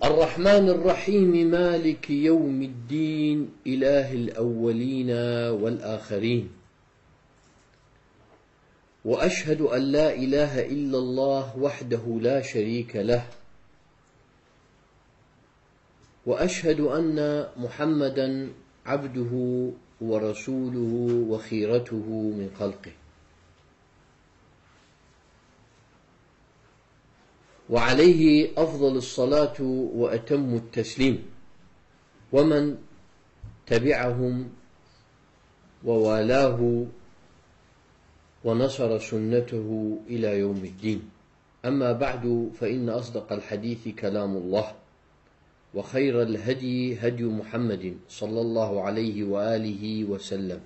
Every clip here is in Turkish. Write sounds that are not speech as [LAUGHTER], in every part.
الرحمن الرحيم مالك يوم الدين إله الأولين والآخرين. وأشهد أن لا إله إلا الله وحده لا شريك له. وأشهد أن محمدا عبده ورسوله وخيرته من خلقه. وعليه أفضل الصلاة وأتم التسليم. ومن تبعهم ووالاه ونصر سنته إلى يوم الدين. أما بعد فإن أصدق الحديث كلام الله وخير الهدي هدي محمد صلى الله عليه وآله وسلم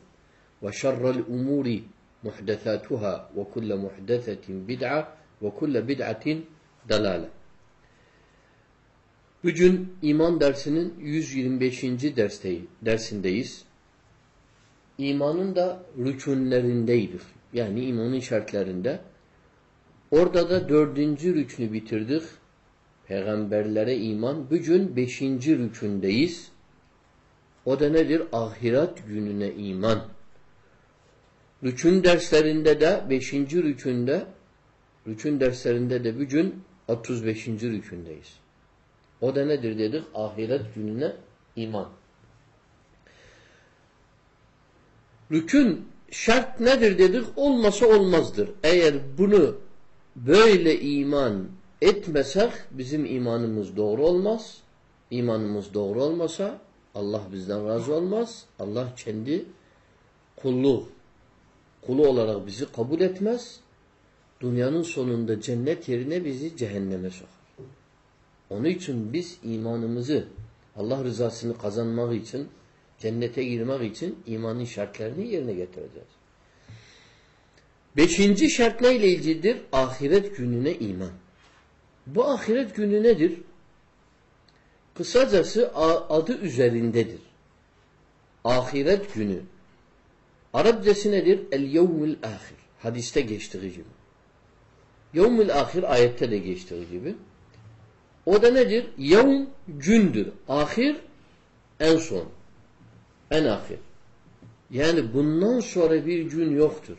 وشر الأمور محدثاتها وكل محدثة بدعة وكل بدعة Dalale. Bugün iman dersinin 125. dersteyi, dersindeyiz. İmanın da rükünlerindeydik. Yani imanın şartlarında. Orada da dördüncü rükünü bitirdik. Peygamberlere iman. Bugün beşinci rükündeyiz. O da nedir? Ahiret gününe iman. Rükün derslerinde de beşinci rükünde rükün derslerinde de bugün 35. rükündeyiz. O da nedir dedik? Ahiret gününe iman. Rükün şart nedir dedik? Olmasa olmazdır. Eğer bunu böyle iman etmesek bizim imanımız doğru olmaz. İmanımız doğru olmasa Allah bizden razı olmaz. Allah kendi kullu kulu olarak bizi kabul etmez dünyanın sonunda cennet yerine bizi cehenneme sokar. Onun için biz imanımızı Allah rızasını kazanmak için cennete girmek için imanın şartlarını yerine getireceğiz. Beşinci şart neyle ilgilidir? Ahiret gününe iman. Bu ahiret günü nedir? Kısacası adı üzerindedir. Ahiret günü. Arapçası nedir? El-yevmül ahir. Hadiste geçtiği gibi. Yevmül ahir ayette de geçtiği gibi. O da nedir? Yevm gündür. Ahir en son. En ahir. Yani bundan sonra bir gün yoktur.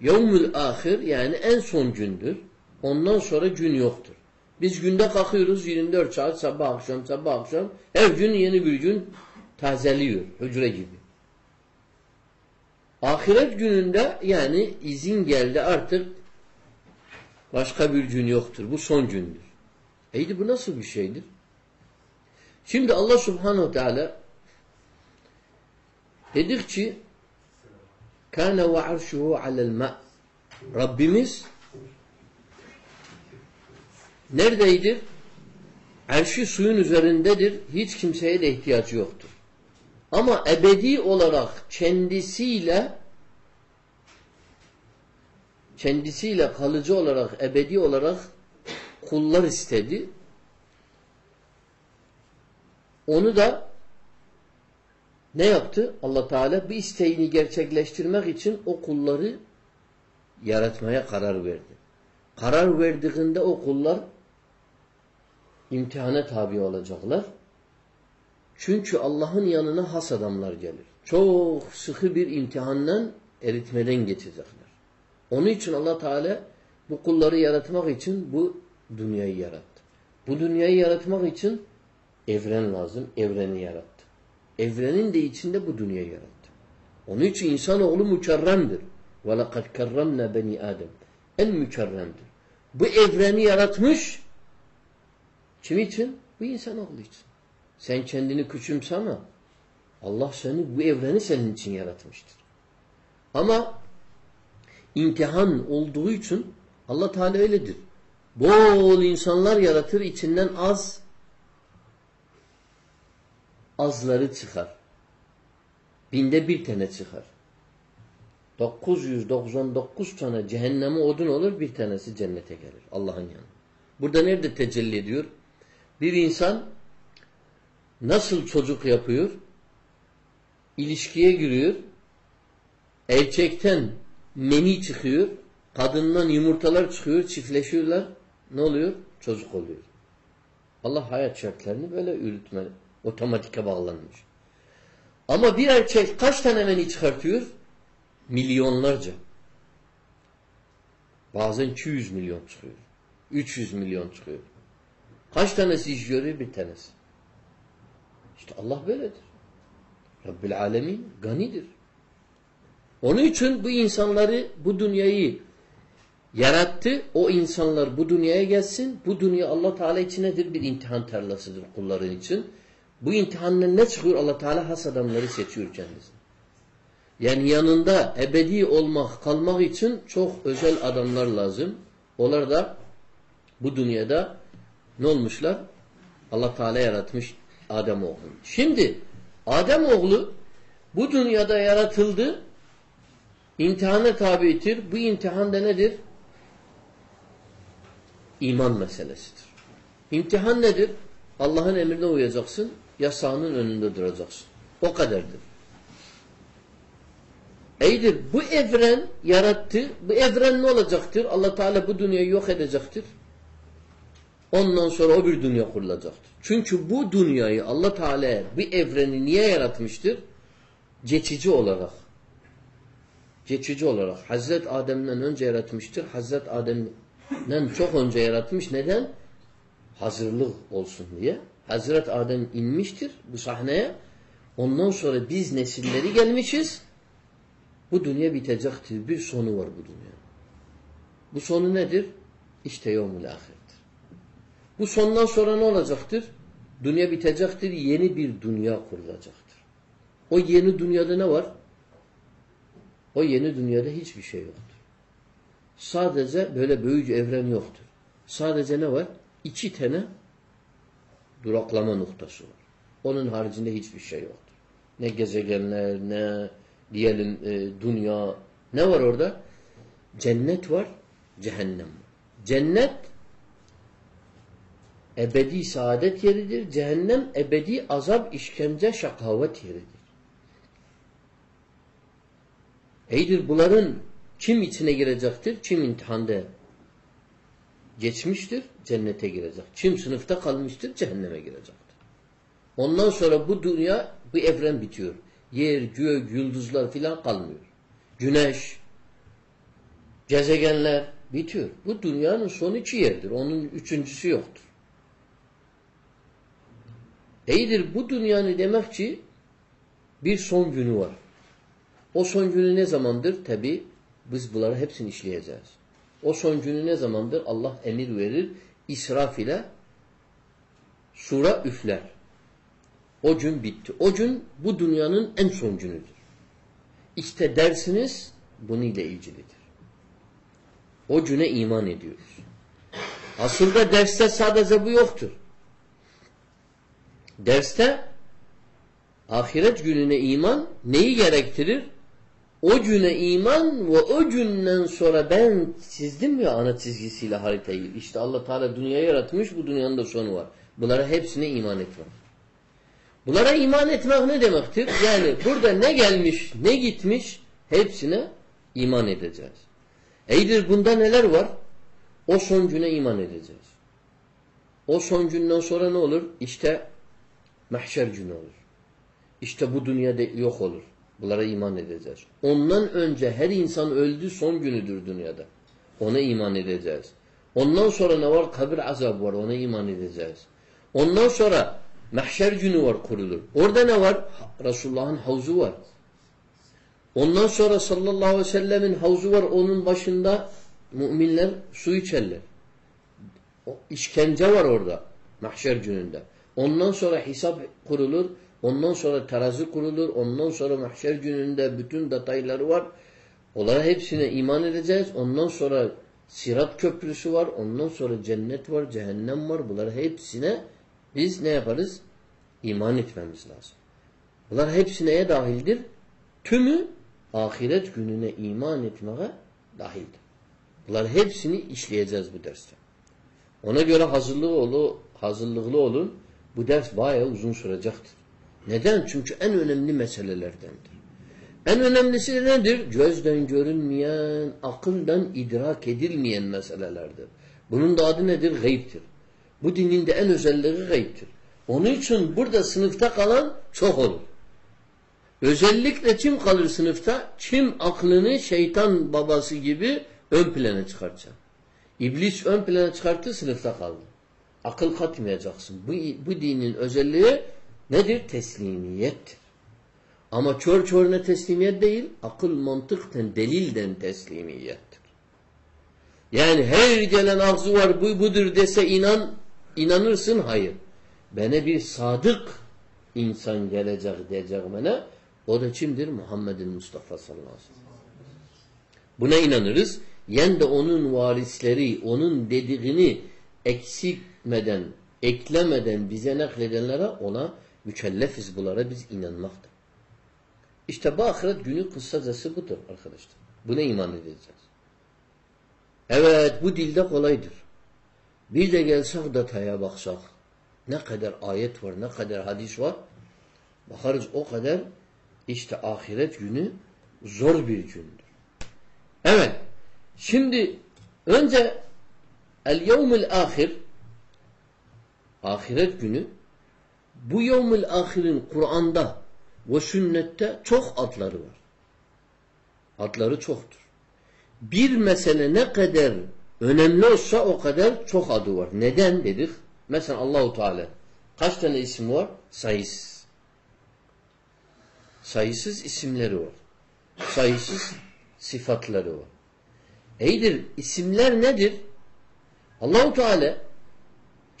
Yevmül ahir yani en son gündür. Ondan sonra gün yoktur. Biz günde kalkıyoruz 24 saat sabah akşam sabah akşam. Her gün yeni bir gün tazeliyor. Hücre gibi. Ahiret gününde yani izin geldi artık Başka bir gün yoktur. Bu son gündür. Eydi bu nasıl bir şeydir? Şimdi Allah subhanehu teala dedik ki kâne ve arşuhu alel ma' Rabbimiz neredeydir? Erşi suyun üzerindedir. Hiç kimseye de ihtiyacı yoktur. Ama ebedi olarak kendisiyle kendisiyle kalıcı olarak, ebedi olarak kullar istedi. Onu da ne yaptı? Allah Teala bir isteğini gerçekleştirmek için o kulları yaratmaya karar verdi. Karar verdiğinde o kullar imtihana tabi olacaklar. Çünkü Allah'ın yanına has adamlar gelir. Çok sıkı bir imtihandan eritmeden geçecekler. Onun için Allah Teala bu kulları yaratmak için bu dünyayı yarattı. Bu dünyayı yaratmak için evren lazım. Evreni yarattı. Evrenin de içinde bu dünyayı yarattı. Onun için insanoğlu mükerremdir. وَلَقَدْ كَرَّمْنَا beni Adem. En mükerremdir. Bu evreni yaratmış kim için? Bu insanoğlu için. Sen kendini küçümseme. Allah seni bu evreni senin için yaratmıştır. Ama imtihan olduğu için Allah Teala öyledir. Bol insanlar yaratır içinden az azları çıkar. Binde bir tane çıkar. 999 tane cehenneme odun olur bir tanesi cennete gelir. Allah'ın yanında. Burada nerede tecelli ediyor? Bir insan nasıl çocuk yapıyor? İlişkiye giriyor. Erkekten meni çıkıyor. Kadından yumurtalar çıkıyor. Çiftleşiyorlar. Ne oluyor? Çocuk oluyor. Allah hayat şartlarını böyle yürütme, otomatike bağlanmış. Ama bir erkek kaç tane meni çıkartıyor? Milyonlarca. Bazen 200 milyon çıkıyor. 300 milyon çıkıyor. Kaç tanesi iş görüyor? Bir tanesi. İşte Allah böyledir. Rabbil Alemin ganidir. Onun için bu insanları, bu dünyayı yarattı. O insanlar bu dünyaya gelsin. Bu dünya Allah Teala için nedir? Bir imtihan tarlasıdır kulların için. Bu imtihanla ne çıkıyor? Allah Teala has adamları seçiyor kendisine. Yani yanında ebedi olmak, kalmak için çok özel adamlar lazım. Onlar da bu dünyada ne olmuşlar? Allah Teala yaratmış Adem oğlu. Şimdi Adem oğlu bu dünyada yaratıldı. İmtihana tabidir. Bu imtihanda nedir? İman meselesidir. İmtihan nedir? Allah'ın emrine uyacaksın, yasağının önünde duracaksın. O kadardır. Eydir bu evren yarattı. Bu evren ne olacaktır? Allah Teala bu dünyayı yok edecektir. Ondan sonra o bir dünya kurulacaktır. Çünkü bu dünyayı Allah Teala bu evreni niye yaratmıştır? Geçici olarak. Geçici olarak. Hazret Adem'den önce yaratmıştır. Hazret Adem'den çok önce yaratmış. Neden? Hazırlık olsun diye. Hazret Adem inmiştir bu sahneye. Ondan sonra biz nesilleri gelmişiz. Bu dünya bitecektir. Bir sonu var bu dünya. Bu sonu nedir? İşte yevmul ahirdir. Bu sondan sonra ne olacaktır? Dünya bitecektir. Yeni bir dünya kurulacaktır. O yeni dünyada ne var? O yeni dünyada hiçbir şey yoktur. Sadece böyle büyücü evren yoktur. Sadece ne var? İki tane duraklama noktası var. Onun haricinde hiçbir şey yoktur. Ne gezegenler, ne diyelim e, dünya. Ne var orada? Cennet var, cehennem var. Cennet ebedi saadet yeridir. Cehennem ebedi azap, işkence, şakavet yeridir. Eydir bunların kim içine girecektir? Kim imtihanda geçmiştir? Cennete girecek. Kim sınıfta kalmıştır? Cehenneme girecektir. Ondan sonra bu dünya, bu evren bitiyor. Yer, gök, yıldızlar filan kalmıyor. Güneş, gezegenler bitiyor. Bu dünyanın son iki yerdir. Onun üçüncüsü yoktur. İyidir bu dünyanın demek ki bir son günü var. O son günü ne zamandır? Tabi biz bunları hepsini işleyeceğiz. O son günü ne zamandır? Allah emir verir. İsraf ile sura üfler. O gün bitti. O gün bu dünyanın en son günüdür. İşte dersiniz bununla ilgilidir. O güne iman ediyoruz. Aslında derste sadece bu yoktur. Derste ahiret gününe iman neyi gerektirir? O güne iman ve o günden sonra ben çizdim ya ana çizgisiyle haritayı. İşte Allah Teala dünyayı yaratmış bu dünyanın da sonu var. Bunlara hepsine iman etmek. Bunlara iman etmek ne demektir? Yani burada ne gelmiş ne gitmiş hepsine iman edeceğiz. Eydir bunda neler var? O son güne iman edeceğiz. O son günden sonra ne olur? İşte mahşer günü olur. İşte bu dünyada yok olur. Bunlara iman edeceğiz. Ondan önce her insan öldü son günüdür dünyada. Ona iman edeceğiz. Ondan sonra ne var? Kabir azabı var. Ona iman edeceğiz. Ondan sonra mahşer günü var kurulur. Orada ne var? Resulullah'ın havuzu var. Ondan sonra sallallahu aleyhi ve sellemin havuzu var. Onun başında müminler su içerler. İşkence var orada. Mahşer gününde. Ondan sonra hesap kurulur. Ondan sonra terazi kurulur. Ondan sonra mahşer gününde bütün detayları var. Onlara hepsine iman edeceğiz. Ondan sonra sirat köprüsü var. Ondan sonra cennet var, cehennem var. Bunlar hepsine biz ne yaparız? İman etmemiz lazım. Bunlar hepsi neye dahildir? tümü ahiret gününe iman etmeye dahildir. Bunlar hepsini işleyeceğiz bu derste. Ona göre hazırlığı olu, hazırlıklı olun. Bu ders bayağı uzun sürecektir. Neden? Çünkü en önemli meselelerdendir. En önemlisi nedir? Gözden görünmeyen, akıldan idrak edilmeyen meselelerdir. Bunun da adı nedir? Gayiptir. Bu dinin de en özelliği gayiptir. Onun için burada sınıfta kalan çok olur. Özellikle kim kalır sınıfta? Kim aklını şeytan babası gibi ön plana çıkartacak. İblis ön plana çıkarttı sınıfta kaldı. Akıl katmayacaksın. Bu, bu dinin özelliği nedir? Teslimiyettir. Ama çor çoruna teslimiyet değil, akıl mantıkten, delilden teslimiyettir. Yani her gelen ağzı var bu budur dese inan, inanırsın hayır. Bana bir sadık insan gelecek diyecek bana. O da kimdir? Muhammed'in Mustafa sallallahu aleyhi ve sellem. Buna inanırız. Yen de onun varisleri, onun dediğini eksiltmeden, eklemeden bize nakledenlere ona mükellefiz bunlara biz inanmakta. İşte bu ahiret günü kısacası budur arkadaşlar. Buna iman edeceğiz. Evet bu dilde kolaydır. Bir de gelsek detaya baksak ne kadar ayet var, ne kadar hadis var bakarız o kadar işte ahiret günü zor bir gündür. Evet. Şimdi önce el yevmül ahir ahiret günü bu yevmül ahirin Kur'an'da ve sünnette çok adları var. Adları çoktur. Bir mesele ne kadar önemli olsa o kadar çok adı var. Neden dedik? Mesela Allahu Teala kaç tane isim var? Sayısız. Sayısız isimleri var. Sayısız sıfatları var. İyidir. İsimler nedir? Allahu Teala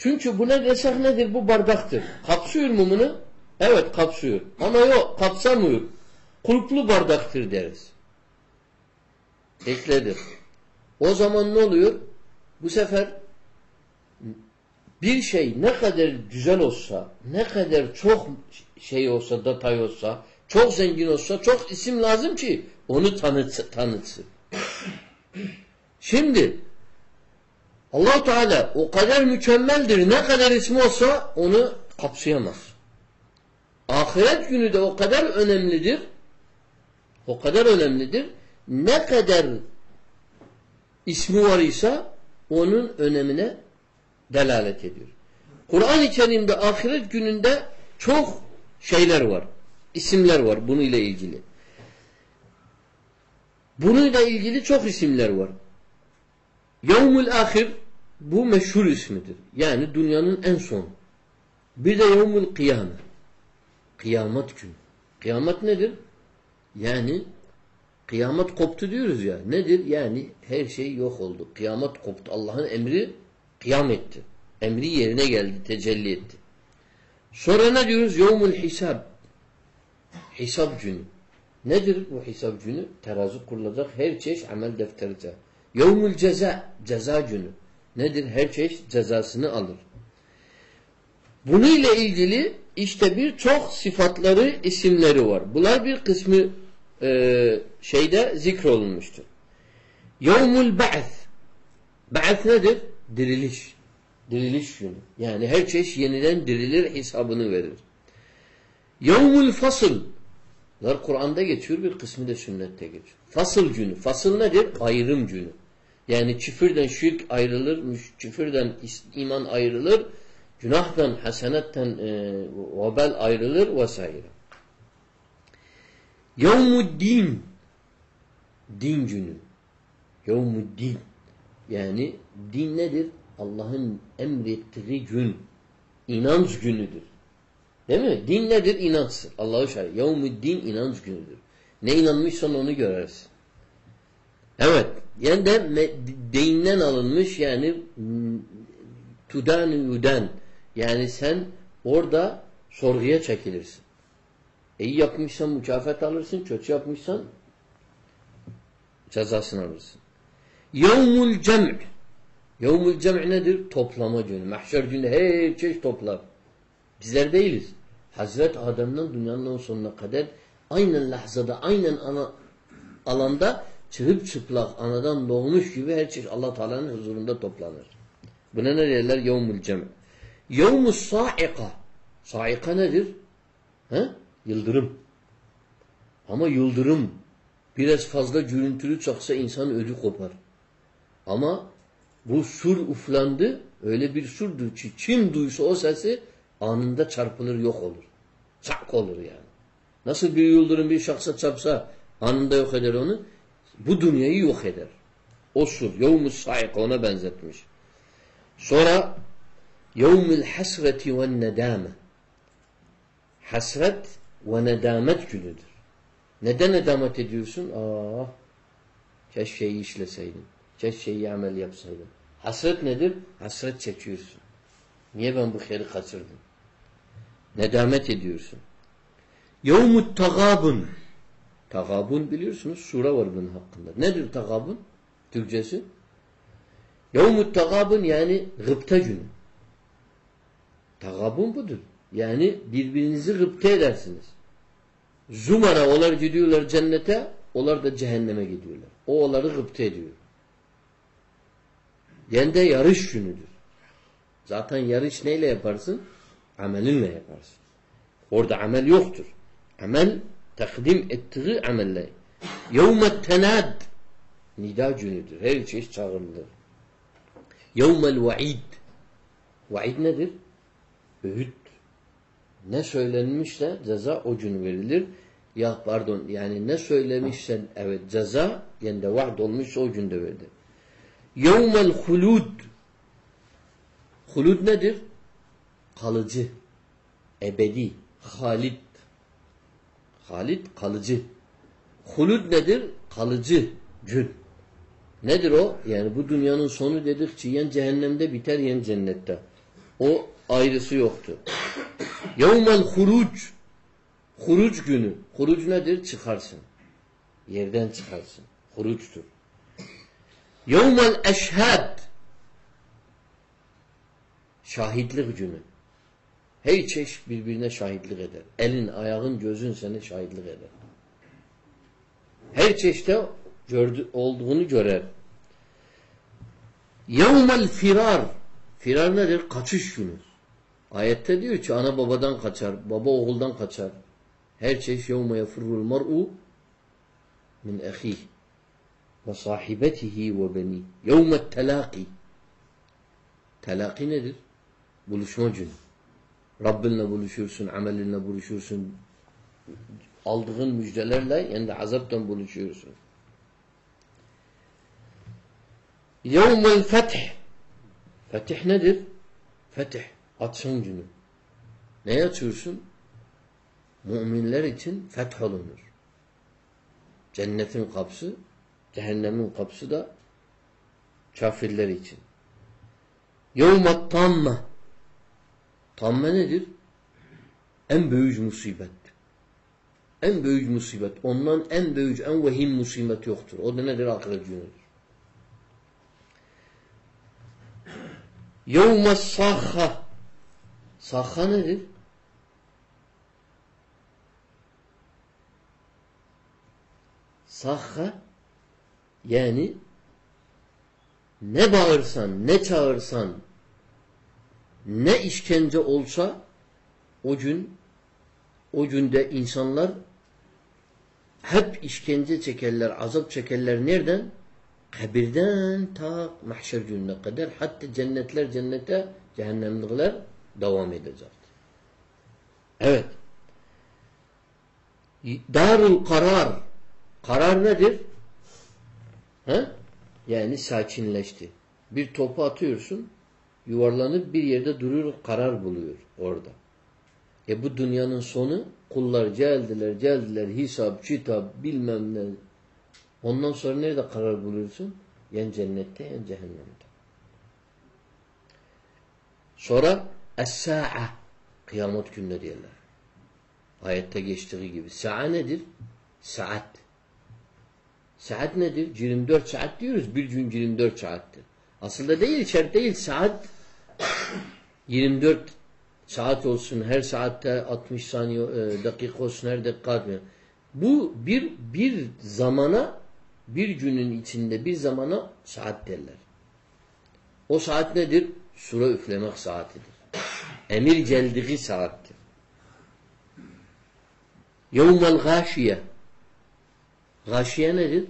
çünkü buna desek nedir? Bu bardaktır. Kapsıyor mu bunu? Evet kapsıyor. Ama yok kapsamıyor. Kulplu bardaktır deriz. Ekledir. O zaman ne oluyor? Bu sefer bir şey ne kadar güzel olsa, ne kadar çok şey olsa, detay olsa, çok zengin olsa, çok isim lazım ki onu tanıt, tanıtsın. Şimdi allah Teala o kadar mükemmeldir. Ne kadar ismi olsa onu kapsayamaz. Ahiret günü de o kadar önemlidir. O kadar önemlidir. Ne kadar ismi var ise onun önemine delalet ediyor. Kur'an-ı Kerim'de ahiret gününde çok şeyler var. İsimler var bununla ilgili. Bununla ilgili çok isimler var. Yevmül ahir bu meşhur ismidir. Yani dünyanın en son. Bir de yevmül kıyame. Kıyamet günü. Kıyamet nedir? Yani kıyamet koptu diyoruz ya. Nedir? Yani her şey yok oldu. Kıyamet koptu. Allah'ın emri kıyam etti. Emri yerine geldi, tecelli etti. Sonra ne diyoruz? Yevmül hisab. Hesap günü. Nedir bu hesap günü? Terazi kurulacak. Her çeşit amel defterice. Yevmül ceza. Ceza günü. Nedir? Her çeşit cezasını alır. Bununla ilgili işte birçok sıfatları, isimleri var. Bunlar bir kısmı e, şeyde zikrolunmuştur. Yevmül ba'th. Ba'th nedir? Diriliş. Diriliş günü. Yani her çeşit yeniden dirilir, hesabını verir. Yevmül fasıl. Bunlar Kur'an'da geçiyor, bir kısmı da sünnette geçiyor. Fasıl günü. Fasıl nedir? Ayrım günü. Yani küfürden şirk ayrılır, küfürden iman ayrılır, günahtan, hasenetten e, vebel ayrılır vesaire. Yevmuddin din günü. Yevmuddin yani din nedir? Allah'ın emrettiği gün. inanç günüdür. Değil mi? Din nedir? İnançtır. Allah'ı şahit. Yevmuddin inanç günüdür. Ne inanmışsan onu görersin. Evet. Yani de dinden alınmış yani tudan yudan. Yani sen orada sorguya çekilirsin. İyi yapmışsan mükafat alırsın, kötü yapmışsan cezasını alırsın. Yevmul cem' Yevmul cem' nedir? Toplama günü. Mahşer günü her çeşit toplar. Bizler değiliz. Hazret Adem'den dünyanın sonuna kadar aynen lahzada, aynen ana alanda çıhıp çıplak anadan doğmuş gibi her şey Allah Teala'nın huzurunda toplanır. Buna ne derler? Yevmül cem. Yevmus saika. Saika nedir? He? Yıldırım. Ama yıldırım biraz fazla gürültülü çaksa insan ödü kopar. Ama bu sur uflandı. Öyle bir surdur ki kim duysa o sesi anında çarpılır yok olur. Çak olur yani. Nasıl bir yıldırım bir şahsa çarpsa anında yok eder onu. Bu dünyayı yok eder. O sur. Yevmus saika ona benzetmiş. Sonra yevmül hasreti ve nedame. Hasret ve nedamet günüdür. Neden nedamet ediyorsun? Aa, keşke şeyi işleseydin. Keşke şeyi amel yapsaydın. Hasret nedir? Hasret çekiyorsun. Niye ben bu kheri kaçırdım? Nedamet ediyorsun. Yevmut tagabun. Tagabun biliyorsunuz sure var bunun hakkında. Nedir tagabun? Türkçesi? Yevmut tagabun yani gıpta günü. Tagabun budur. Yani birbirinizi gıpta edersiniz. Zumara onlar gidiyorlar cennete, onlar da cehenneme gidiyorlar. O onları gıpta ediyor. Yani de yarış günüdür. Zaten yarış neyle yaparsın? Amelinle yaparsın. Orada amel yoktur. Amel takdim ettiği amelle. Yevmet tenad nida günüdür. Her çeşit çağrılır. Yevmel vaid vaid nedir? Öğüt. Ne söylenmişse ceza o gün verilir. Ya pardon yani ne söylemişsen evet ceza yani de vaad olmuşsa o günde verilir. Yevmel hulud Hulud nedir? Kalıcı. Ebedi. Halid. Halid kalıcı. Hulud nedir? Kalıcı. Gün. Nedir o? Yani bu dünyanın sonu dedikçe yen cehennemde biter yen cennette. O ayrısı yoktu. [COUGHS] Yevmel huruc. Huruc günü. Huruc nedir? Çıkarsın. Yerden çıkarsın. Huruçtur. Yevmel eşhad. Şahitlik günü. Her çeşit birbirine şahitlik eder. Elin, ayağın, gözün seni şahitlik eder. Her çeşitte gördü, olduğunu görer. Yevmel firar. Firar nedir? Kaçış günü. Ayette diyor ki ana babadan kaçar, baba oğuldan kaçar. Her çeşit yevme yefirrul mar'u min ehih ve sahibetihi ve beni. Yevmet telaki. Telaki nedir? Buluşma günü. Rabbinle buluşursun, amelinle buluşursun. Aldığın müjdelerle yani de azaptan buluşuyorsun. Yevmel fetih. Fetih nedir? Fetih. Açın günü. Ne açıyorsun? Müminler için feth olunur. Cennetin kapısı, cehennemin kapısı da kafirler için. Yevmet tamme. Tamme nedir? En büyük musibet. En büyük musibet. Ondan en büyük, en vehim musibet yoktur. O da nedir? Ahiret günüdür. Yevme sahha. Sahha nedir? Sahha yani ne bağırsan, ne çağırsan, ne işkence olsa o gün o günde insanlar hep işkence çekerler, azap çekerler. Nereden? Kabirden ta mahşer gününe kadar hatta cennetler cennete cehennemlikler devam edecek. Evet. Darul karar. Karar nedir? He? Yani sakinleşti. Bir topu atıyorsun, yuvarlanıp bir yerde duruyor, karar buluyor orada. E bu dünyanın sonu kullar geldiler, geldiler, hesap, kitap, bilmem ne. Ondan sonra nerede karar buluyorsun? Yen cennette, yen cehennemde. Sonra Es-sa'a kıyamet günü diyorlar. Ayette geçtiği gibi. Sa'a nedir? Saat. Saat nedir? 24 saat diyoruz. Bir gün 24 saattir. Aslında değil, şart değil. Saat 24 saat olsun. Her saatte 60 saniye e, dakika olsun. Her dakika Bu bir bir zamana bir günün içinde bir zamana saat derler. O saat nedir? Sura üflemek saatidir. Emir geldiği saattir. Yevmel gâşiye Gâşiye nedir?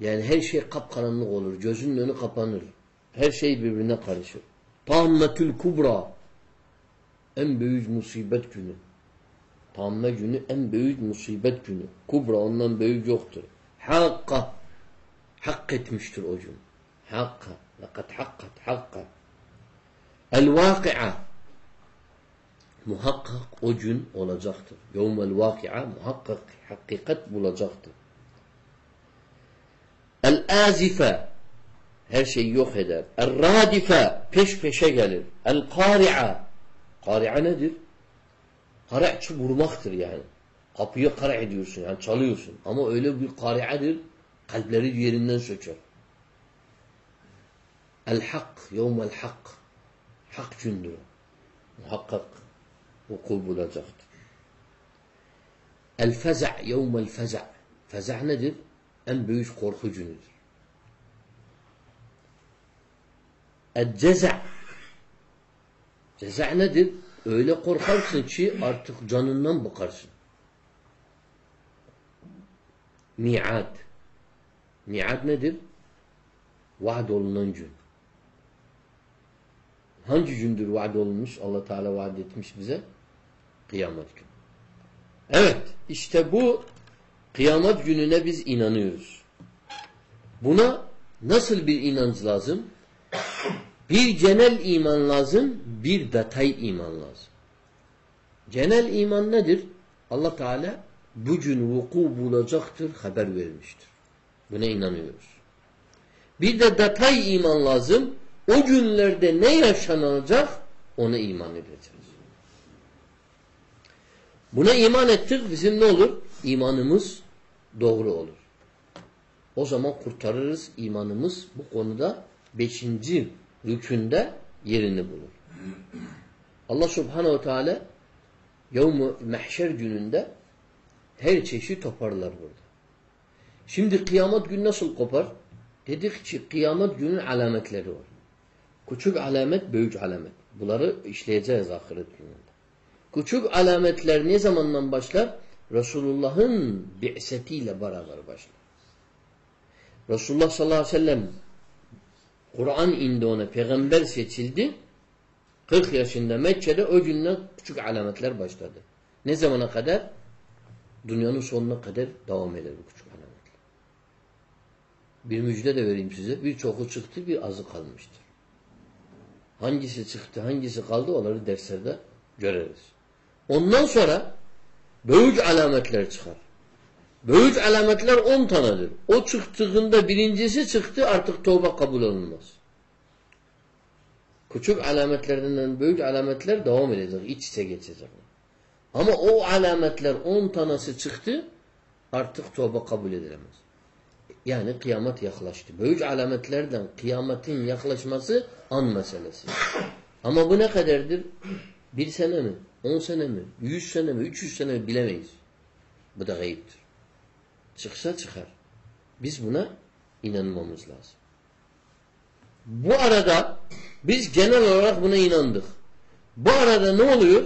Yani her şey kapkaranlık olur. Gözünün önü kapanır. Her şey birbirine karışır. Tammetül kubra en büyük musibet günü. Tamme günü en büyük musibet günü. Kubra ondan büyük yoktur. Hakka hak etmiştir o gün. Hakka. Lekad hakkat hakka. El vaki'a muhakkak o gün olacaktır. Yevmel vaki'a muhakkak hakikat bulacaktır. El azife her şeyi yok eder. El radife peş peşe gelir. El kari'a nedir? Kari'a vurmaktır yani. Kapıyı kara ediyorsun yani çalıyorsun. Ama öyle bir kari'adır kalpleri yerinden söker. El hak, yevmel hak. Hak gündür. Muhakkak vuku bulacaktır. El feza' yevmel feza' Feza' nedir? En büyük korku günüdür. El ceza' nedir? Öyle korkarsın ki artık canından bakarsın. Mi'ad. Mi'ad nedir? Vaad olunan gün. Hangi gündür vaad olmuş? Allah Teala vaad etmiş bize. Kıyamet günü. Evet. işte bu kıyamet gününe biz inanıyoruz. Buna nasıl bir inanç lazım? Bir genel iman lazım, bir detay iman lazım. Genel iman nedir? Allah Teala bugün vuku bulacaktır, haber vermiştir. Buna inanıyoruz. Bir de detay iman lazım. O günlerde ne yaşanacak ona iman edeceğiz. Buna iman ettik bizim ne olur? İmanımız doğru olur. O zaman kurtarırız imanımız bu konuda beşinci rükünde yerini bulur. Allah subhanehu teala yevm mahşer gününde her çeşit toparlar burada. Şimdi kıyamet günü nasıl kopar? Dedik ki kıyamet günün alametleri var. Küçük alamet, büyük alamet. Bunları işleyeceğiz ahiret gününde. Küçük alametler ne zamandan başlar? Resulullah'ın bi'setiyle beraber başlar. Resulullah sallallahu aleyhi ve sellem Kur'an indi ona, peygamber seçildi. 40 yaşında Mekke'de o günden küçük alametler başladı. Ne zamana kadar? Dünyanın sonuna kadar devam eder bu küçük alametler. Bir müjde de vereyim size. Birçoku çıktı, bir azı kalmıştır. Hangisi çıktı, hangisi kaldı onları derslerde göreriz. Ondan sonra büyük alametler çıkar. Büyük alametler on tanedir. O çıktığında birincisi çıktı artık tövbe kabul olunmaz. Küçük alametlerden büyük alametler devam edecek. iç içe geçecek. Ama o alametler on tanesi çıktı artık tövbe kabul edilemez. Yani kıyamet yaklaştı. Büyük alametlerden kıyametin yaklaşması an meselesi. Ama bu ne kadardır? Bir sene mi? On sene mi? Yüz sene mi? Üç yüz sene mi? Bilemeyiz. Bu da gayiptir. Çıksa çıkar. Biz buna inanmamız lazım. Bu arada biz genel olarak buna inandık. Bu arada ne oluyor?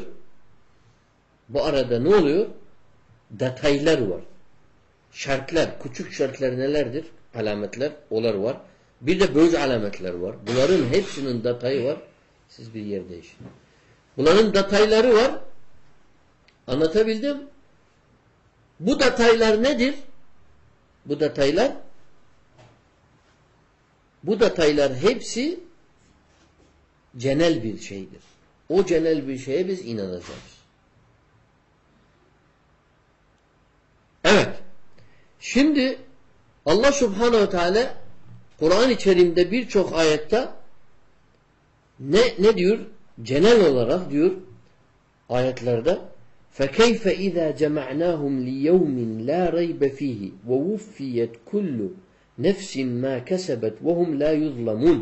Bu arada ne oluyor? Detaylar var. Şartlar, küçük şartlar nelerdir? Alametler, olar var. Bir de büyük alametler var. Bunların hepsinin detayı var. Siz bir yer değişin. Bunların detayları var. Anlatabildim? Bu detaylar nedir? Bu detaylar bu detaylar hepsi genel bir şeydir. O genel bir şeye biz inanacağız. Evet. Şimdi Allah Subhanahu Teala Kur'an-ı Kerim'de birçok ayette ne ne diyor? Genel olarak diyor ayetlerde فَكَيْفَ اِذَا جَمَعْنَاهُمْ لِيَوْمٍ لَا رَيْبَ ف۪يهِ وَوُفِّيَتْ كُلُّ نَفْسٍ مَا كَسَبَتْ وَهُمْ لَا يُظْلَمُونَ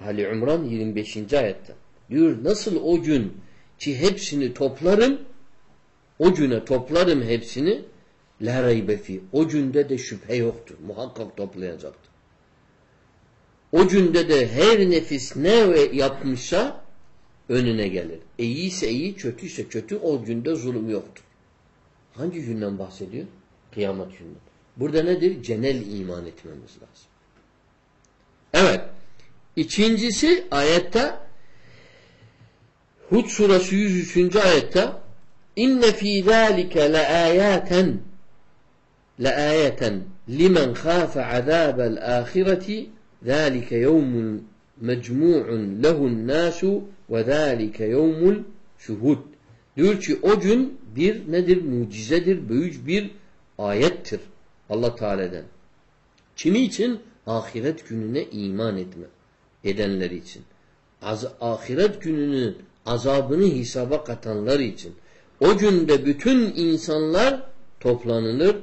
Ali İmran 25. ayette. Diyor nasıl o gün ki hepsini toplarım o güne toplarım hepsini La raybe fi. O günde de şüphe yoktur. Muhakkak toplayacaktır. O günde de her nefis ne yapmışsa önüne gelir. E iyiyse iyi, kötüyse kötü o günde zulüm yoktur. Hangi günden bahsediyor? Kıyamet gününden. Burada nedir? Cenel iman etmemiz lazım. Evet. İkincisi ayette Hud suresi 103. ayette İnne fî zâlike leâyâten leâyeten limen khâfe azâbel âhireti zâlike yevmun mecmu'un lehun nâsu ve zâlike yevmul şuhud. Diyor ki o gün bir nedir? Mucizedir, büyük bir ayettir Allah Teala'dan. Kimi için? Ahiret gününe iman etme edenler için. Az ahiret gününün azabını hesaba katanlar için. O günde bütün insanlar toplanılır.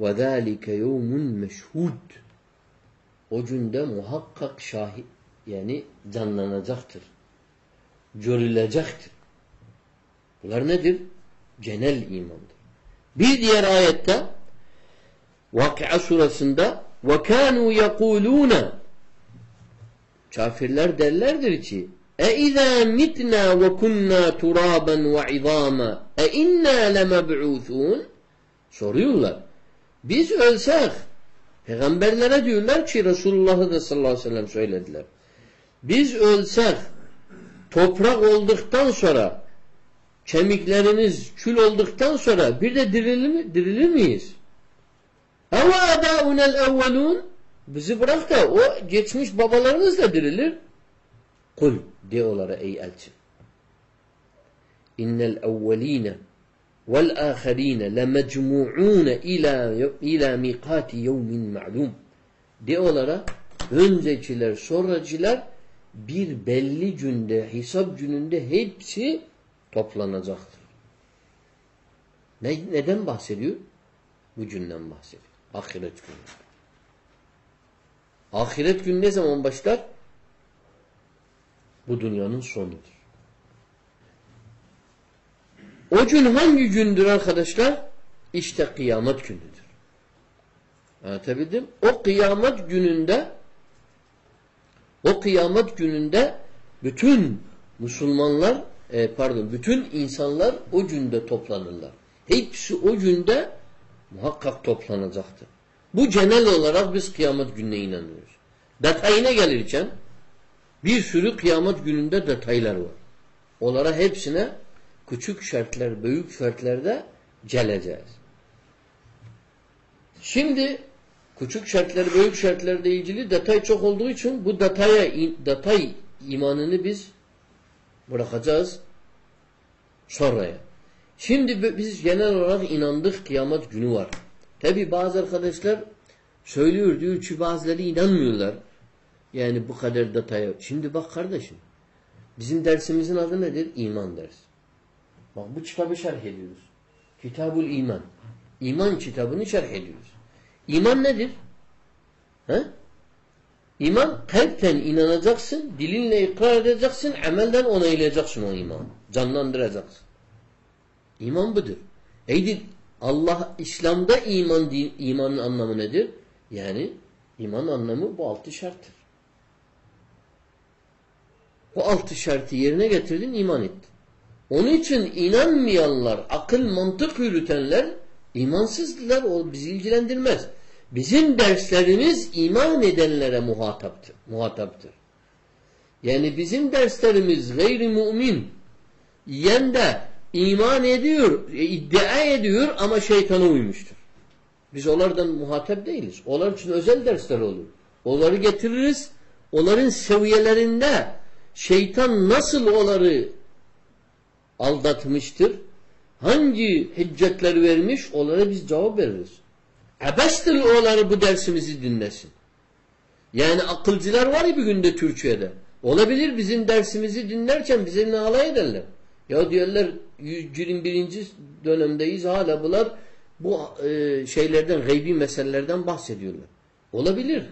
وَذَٰلِكَ يَوْمٌ meşhud. O günde muhakkak şahit yani canlanacaktır. Görülecektir. Bunlar nedir? Genel imandır. Bir diğer ayette Vakıa surasında وَكَانُوا يَقُولُونَ Kafirler derlerdir ki اَاِذَا مِتْنَا وَكُنَّا تُرَابًا وَعِظَامًا اَاِنَّا لَمَبْعُوثُونَ Soruyorlar. Biz ölsek Peygamberlere diyorlar ki Resulullah'ı da sallallahu aleyhi ve sellem söylediler. Biz ölsek toprak olduktan sonra kemiklerimiz kül olduktan sonra bir de dirilir, mi, dirilir miyiz? Eva adaunel evvelun bizi bırak da o geçmiş babalarımız da dirilir. Kul de onlara ey elçi. İnnel evveline vel aherine lemecmu'une ila ila mikati yevmin ma'lum. De onlara öncekiler sonrakiler bir belli günde hesap gününde hepsi toplanacaktır. Ne, neden bahsediyor? Bu günden bahsediyor. Ahiret günü. Ahiret günü ne zaman başlar? Bu dünyanın sonudur. O gün hangi gündür arkadaşlar? İşte kıyamet günüdür. Anlatabildim? O kıyamet gününde o kıyamet gününde bütün Müslümanlar e, pardon bütün insanlar o günde toplanırlar. Hepsi o günde muhakkak toplanacaktır. Bu genel olarak biz kıyamet gününe inanıyoruz. Detayına gelirken bir sürü kıyamet gününde detaylar var. Onlara hepsine küçük şartlar, büyük şartlarda geleceğiz. Şimdi küçük şartlar, büyük şartlarla ilgili detay çok olduğu için bu detaya detay imanını biz bırakacağız sonraya. Şimdi biz genel olarak inandık kıyamet günü var. Tabi bazı arkadaşlar söylüyor diyor ki bazıları inanmıyorlar. Yani bu kadar detaya. Şimdi bak kardeşim. Bizim dersimizin adı nedir? İman dersi. Bak bu kitabı şerh ediyoruz. Kitabul iman. İman kitabını şerh ediyoruz. İman nedir? He? İman kalpten inanacaksın, dilinle ikrar edeceksin, amelden onaylayacaksın o imanı. Canlandıracaksın. İman budur. Eydir Allah İslam'da iman din, imanın anlamı nedir? Yani iman anlamı bu altı şarttır. Bu altı şartı yerine getirdin iman ettin. Onun için inanmayanlar, akıl mantık yürütenler imansızdılar. O bizi ilgilendirmez. Bizim derslerimiz iman edenlere muhataptır. muhataptır. Yani bizim derslerimiz gayri mümin yende iman ediyor, e, iddia ediyor ama şeytana uymuştur. Biz onlardan muhatap değiliz. Onlar için özel dersler olur. Onları getiririz. Onların seviyelerinde şeytan nasıl onları aldatmıştır? Hangi hüccetler vermiş? Onlara biz cevap veririz. Ebestir onları bu dersimizi dinlesin. Yani akılcılar var ya bir günde Türkiye'de. Olabilir bizim dersimizi dinlerken bizimle alay ederler. Ya diyorlar 121. dönemdeyiz hala bunlar bu e, şeylerden gaybi meselelerden bahsediyorlar. Olabilir.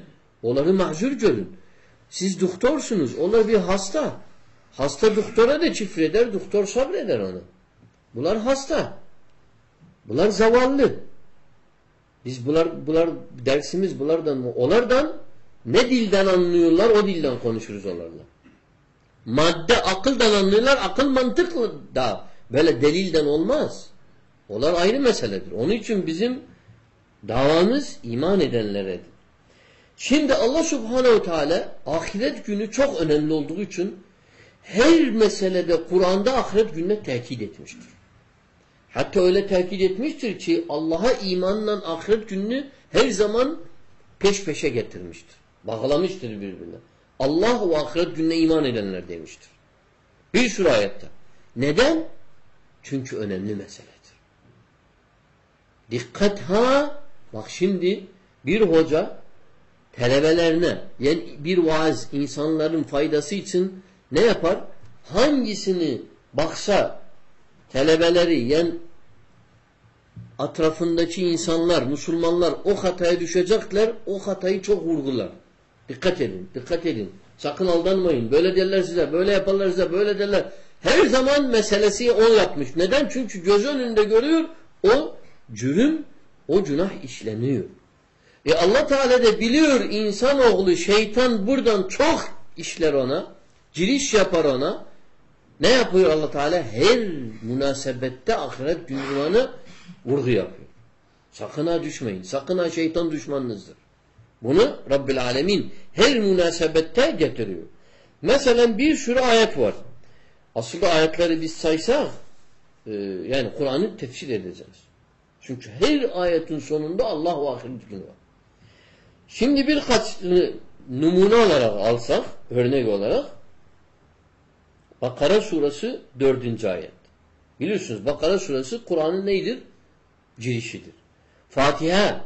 Onları mahzur görün. Siz doktorsunuz. Onlar bir hasta. Hasta doktora da çifreder, doktor sabreder ona. Bunlar hasta. Bunlar zavallı. Biz bunlar, bunlar dersimiz bunlardan mı? Onlardan ne dilden anlıyorlar o dilden konuşuruz onlarla. Madde akıldan anlıyorlar. Akıl mantıklı da böyle delilden olmaz. Onlar ayrı meseledir. Onun için bizim davamız iman edenleredir. Şimdi Allah subhanehu teala ahiret günü çok önemli olduğu için her meselede Kur'an'da ahiret gününe tekit etmiştir. Hatta öyle tekit etmiştir ki Allah'a imanla ahiret gününü her zaman peş peşe getirmiştir. Bağlamıştır birbirine. Allah ve ahiret gününe iman edenler demiştir. Bir sürü ayette. Neden? Çünkü önemli meseledir. Dikkat ha! Bak şimdi bir hoca talebelerine yani bir vaaz insanların faydası için ne yapar? Hangisini baksa talebeleri yani atrafındaki insanlar, Müslümanlar o hataya düşecekler, o hatayı çok vurgular. Dikkat edin, dikkat edin. Sakın aldanmayın. Böyle derler size, böyle yaparlar size, böyle derler. Her zaman meselesi o yapmış. Neden? Çünkü göz önünde görüyor, o cürüm, o günah işleniyor. E Allah Teala da biliyor insanoğlu şeytan buradan çok işler ona, giriş yapar ona. Ne yapıyor Allah Teala? Her münasebette ahiret günahına vurgu yapıyor. Sakın ha düşmeyin. Sakın ha şeytan düşmanınızdır. Bunu Rabbil Alemin her münasebette getiriyor. Mesela bir sürü ayet var. Aslında ayetleri biz saysak e, yani Kur'an'ı tefsir edeceğiz. Çünkü her ayetin sonunda Allah ve ahiret günü var. Şimdi birkaç numune olarak alsak, örnek olarak Bakara suresi dördüncü ayet. Biliyorsunuz Bakara suresi Kur'an'ın neydir? Girişidir. Fatiha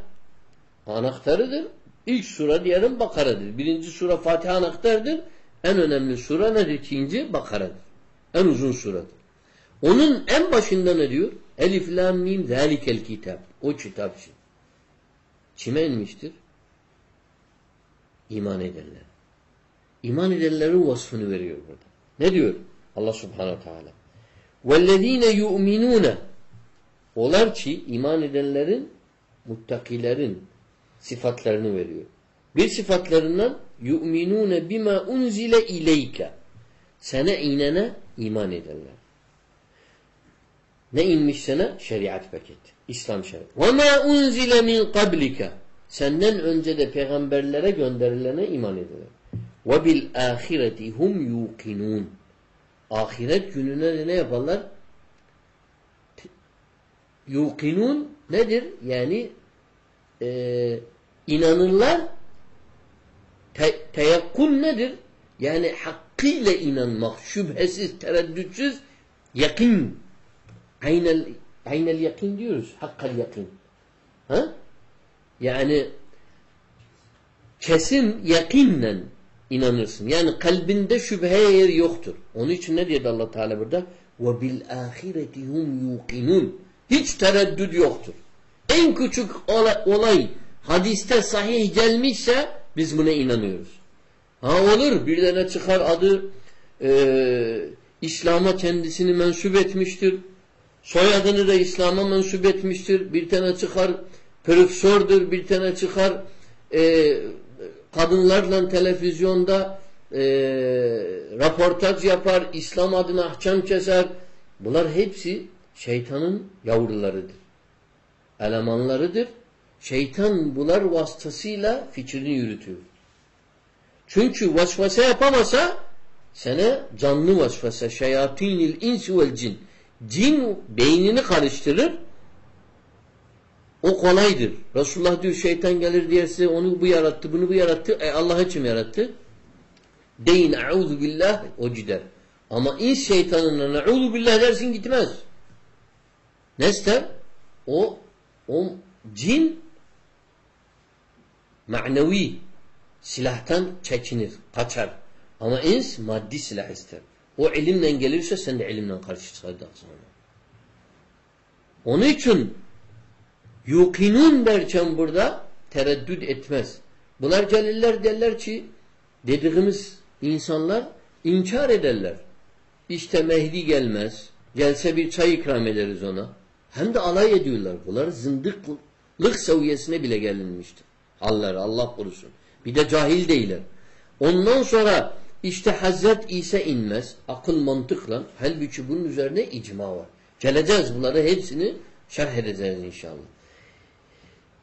anahtarıdır. İlk sure diyelim Bakara'dır. Birinci sure Fatiha anahtardır. En önemli sure nedir? İkinci Bakara'dır. En uzun suredir. Onun en başında ne diyor? Elif, lam, mim, zelikel kitap. O kitap için. Kime inmiştir? İman edenler. İman edenlerin vasfını veriyor burada. Ne diyor? Allah subhanehu teala. وَالَّذ۪ينَ يُؤْمِنُونَ Olar ki iman edenlerin, muttakilerin sıfatlarını veriyor. Bir sıfatlarından yu'minune bima unzile ileyke. Sana inene iman ederler. Ne inmiş sana? Şeriat paketi. İslam şeriatı. Ve ma unzile min qablike. Senden önce de peygamberlere gönderilene iman ederler. Ve bil ahireti hum yuqinun. Ahiret gününe ne yaparlar? Yuqinun nedir? Yani e, inanırlar te teyakkun nedir? Yani hakkıyla inanmak, şüphesiz, tereddütsüz, yakin. Aynel, aynel yakin diyoruz. Hakkal yakin. Ha? Yani kesin yakinle inanırsın. Yani kalbinde şüpheye yer yoktur. Onun için ne diyor Allah Teala burada? Ve bil ahireti. Hiç tereddüt yoktur. En küçük olay hadiste sahih gelmişse biz buna inanıyoruz. Ha olur bir tane çıkar adı e, İslam'a kendisini mensup etmiştir. Soyadını da İslam'a mensup etmiştir. Bir tane çıkar profesördür, bir tane çıkar e, kadınlarla televizyonda e, raportaj yapar, İslam adına ahkam keser. Bunlar hepsi şeytanın yavrularıdır. Elemanlarıdır. Şeytan bunlar vasıtasıyla fikrini yürütüyor. Çünkü vasvase yapamasa sana canlı vasvase şeyatinil insi vel cin cin beynini karıştırır o kolaydır. Resulullah diyor şeytan gelir diyerse onu bu yarattı, bunu bu yarattı. E Allah için yarattı? Deyin e'udhu billah o gider. Ama ins şeytanına e'udhu billah dersin gitmez. Ne ister? O, o cin manevi silahtan çekinir, kaçar. Ama ins maddi silah ister. O ilimle gelirse sen de ilimle karşı çıkacaksın ona. Onun için yukinun derken burada tereddüt etmez. Bunlar gelirler derler ki dediğimiz insanlar inkar ederler. İşte Mehdi gelmez. Gelse bir çay ikram ederiz ona. Hem de alay ediyorlar. Bunlar zındık Lık seviyesine bile gelinmiştir. Halleri Allah korusun. Bir de cahil değiller. Ondan sonra işte Hazret İsa inmez. Akıl mantıkla. Halbuki bunun üzerine icma var. Geleceğiz bunları hepsini şerh edeceğiz inşallah.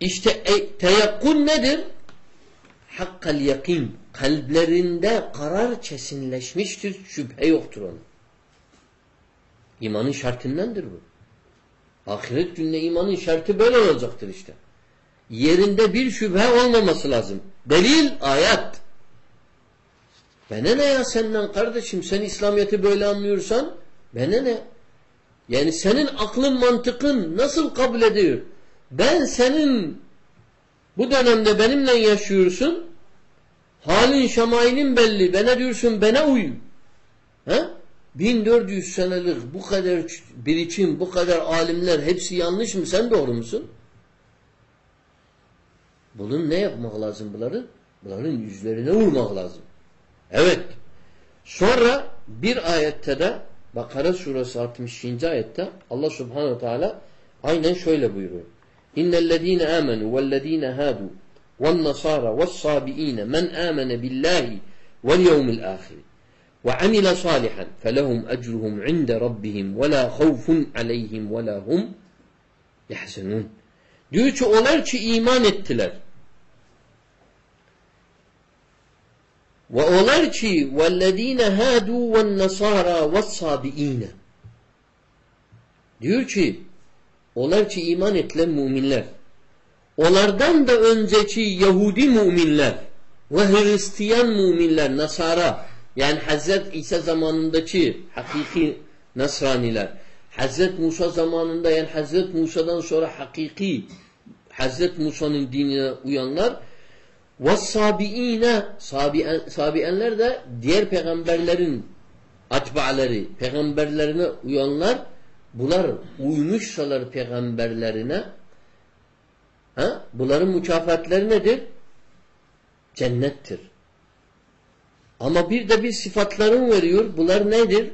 İşte e, teyakkun nedir? Hakkal yakin. Kalplerinde karar kesinleşmiştir. Şüphe yoktur onun. İmanın şartındandır bu. Ahiret gününe imanın şartı böyle olacaktır işte. Yerinde bir şüphe olmaması lazım. Delil ayet. Bana ne ya senden kardeşim sen İslamiyet'i böyle anlıyorsan bana ne? Yani senin aklın mantıkın nasıl kabul ediyor? Ben senin bu dönemde benimle yaşıyorsun halin şamailin belli bana diyorsun bana uy. He? 1400 senelik bu kadar birikim, bu kadar alimler hepsi yanlış mı? Sen doğru musun? Bunun ne yapmak lazım bunların? Bunların yüzlerine vurmak lazım. Evet. Sonra bir ayette de Bakara suresi 60. ayette Allah subhanehu teala aynen şöyle buyuruyor. İnnellezîne âmenû vellezîne hâdû ve's-sâbiîne men âmene billâhi vel yevmil âhir وعمل صالحا فلهم أجرهم عند ربهم ولا خوف عليهم ولا هم يحزنون diyor ki onlar ki iman ettiler ve onlar ki vellezine hadu ven nasara ve sabiine diyor ki onlar ki iman ettiler müminler onlardan da önceki Yahudi müminler ve Hristiyan müminler Nasara yani Hazret İsa zamanındaki hakiki Nasraniler, Hazret Musa zamanında yani Hazret Musa'dan sonra hakiki Hazret Musa'nın dinine uyanlar ve sabiine sabien, sabienler de diğer peygamberlerin atba'ları, peygamberlerine uyanlar bunlar uymuşsalar peygamberlerine ha? bunların mükafatları nedir? Cennettir. Ama bir de bir sıfatların veriyor. Bunlar nedir?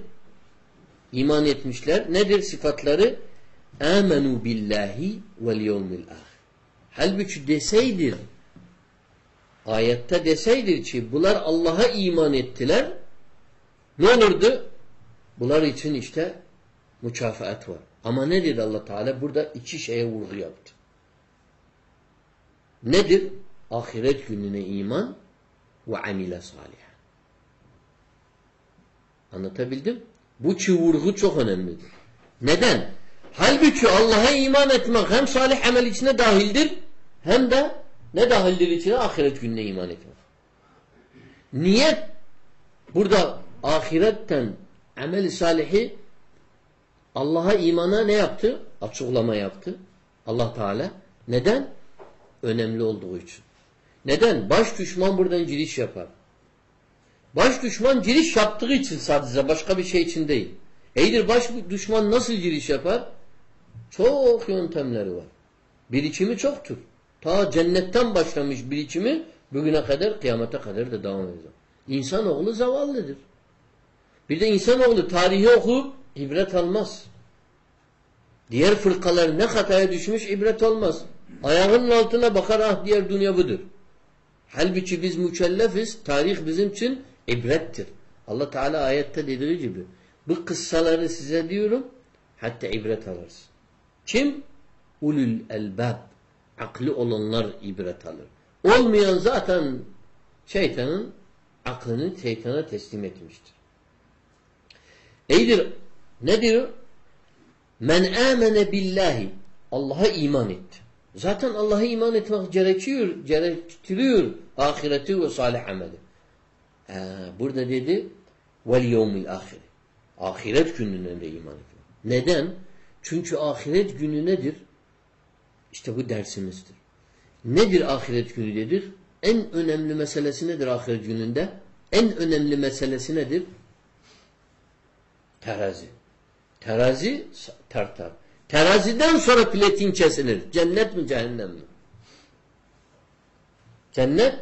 İman etmişler. Nedir sıfatları? Amenu billahi vel yevmil ahir. Halbuki deseydir ayette deseydir ki bunlar Allah'a iman ettiler ne olurdu? Bunlar için işte mükafat var. Ama ne dedi allah Teala? Burada iki şeye vurgu yaptı. Nedir? Ahiret gününe iman ve amile salih. Anlatabildim? Bu çi vurgu çok önemlidir. Neden? Halbuki Allah'a iman etmek hem salih amel içine dahildir hem de ne dahildir içine? Ahiret gününe iman etmek. Niyet burada ahiretten amel salihi Allah'a imana ne yaptı? Açıklama yaptı. Allah Teala. Neden? Önemli olduğu için. Neden? Baş düşman buradan giriş yapar. Baş düşman giriş yaptığı için sadece başka bir şey için değil. Eydir baş düşman nasıl giriş yapar? Çok yöntemleri var. Birikimi çoktur. Ta cennetten başlamış birikimi bugüne kadar kıyamete kadar da devam ediyor. İnsanoğlu zavallıdır. Bir de insanoğlu tarihi okuyup ibret almaz. Diğer fırkalar ne hataya düşmüş ibret olmaz. Ayağının altına bakar ah diğer dünya budur. Halbuki biz mükellefiz. Tarih bizim için ibrettir. Allah Teala ayette dediği gibi bu kıssaları size diyorum hatta ibret alırsın. Kim? Ulul elbab. Aklı olanlar ibret alır. Olmayan zaten şeytanın aklını şeytana teslim etmiştir. Eydir. Ne diyor? Men amene billahi. Allah'a iman etti. Zaten Allah'a iman etmek gerekiyor, gerektiriyor ahireti ve salih ameli. Ee, burada dedi vel yevmil ahire. Ahiret gününe de iman etmek. Neden? Çünkü ahiret günü nedir? İşte bu dersimizdir. Nedir ahiret günü dedir? En önemli meselesi nedir ahiret gününde? En önemli meselesi nedir? Terazi. Terazi tartar. Teraziden sonra platin kesilir. Cennet mi cehennem mi? Cennet,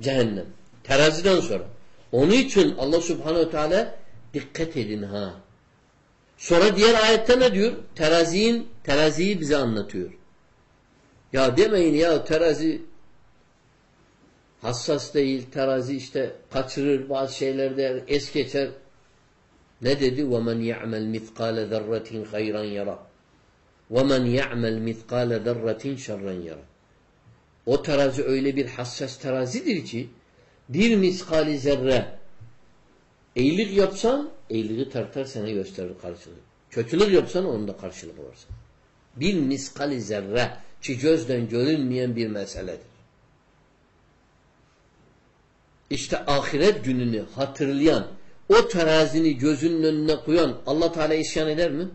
cehennem. Teraziden sonra. Onun için Allah subhanehu teala dikkat edin ha. Sonra diğer ayette ne diyor? Terazinin, teraziyi bize anlatıyor. Ya demeyin ya terazi hassas değil, terazi işte kaçırır bazı şeylerde es geçer. Ne dedi? وَمَنْ يَعْمَلْ مِثْقَالَ ذَرَّةٍ خَيْرًا يَرَى وَمَنْ يَعْمَلْ مِثْقَالَ ذَرَّةٍ شَرًّا يَرَى O terazi öyle bir hassas terazidir ki bir miskali zerre iyilik yapsan iyiliği tartar sana gösterir karşılığı. Kötülük yapsan onun da karşılığı var. Bir miskali zerre ki gözden görünmeyen bir meseledir. İşte ahiret gününü hatırlayan, o terazini gözünün önüne koyan Allah Teala isyan eder mi?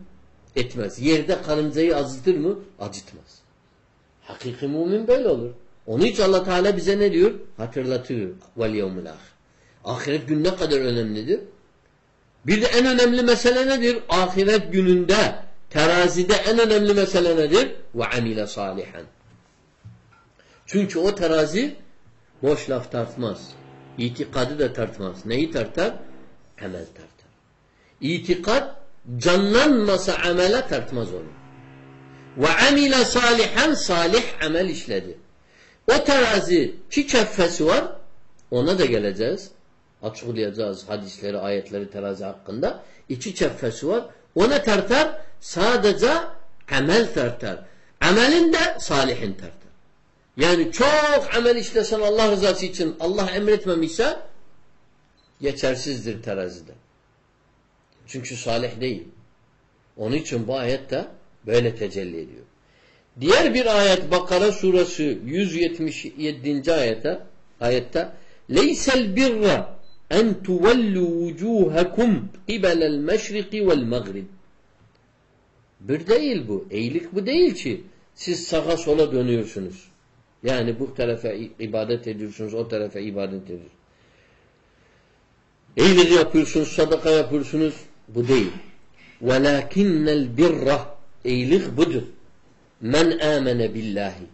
Etmez. Yerde karıncayı acıtır mı? Acıtmaz. Hakiki mümin böyle olur. Onun için Allah Teala bize ne diyor? Hatırlatıyor. Ahir. Ahiret günü ne kadar önemlidir? Bir de en önemli mesele nedir? Ahiret gününde, terazide en önemli mesele nedir? Ve amile salihan. Çünkü o terazi boş laf tartmaz. İtikadı da tartmaz. Neyi tartar? Amel tartar. İtikat canlanmasa amele tartmaz onu. Ve amile salihan salih amel işledi. O terazi ki keffesi var ona da geleceğiz. Açıklayacağız hadisleri, ayetleri terazi hakkında. İki keffesi var. Ona tartar sadece amel tartar. Amelin de salihin tartar. Yani çok amel işlesen Allah rızası için Allah emretmemişse geçersizdir terazide. Çünkü salih değil. Onun için bu ayette böyle tecelli ediyor. Diğer bir ayet Bakara suresi 177. ayette ayette leysel birra en tuvellu vucuhakum qibelel meşriki vel mağrib bir değil bu. Eğilik bu değil ki. Siz sağa sola dönüyorsunuz. Yani bu tarafa ibadet ediyorsunuz, o tarafa ibadet ediyorsunuz. İyilik yapıyorsunuz, sadaka yapıyorsunuz. Bu değil. وَلَاكِنَّ الْبِرَّ İyilik budur. Men amene billahi.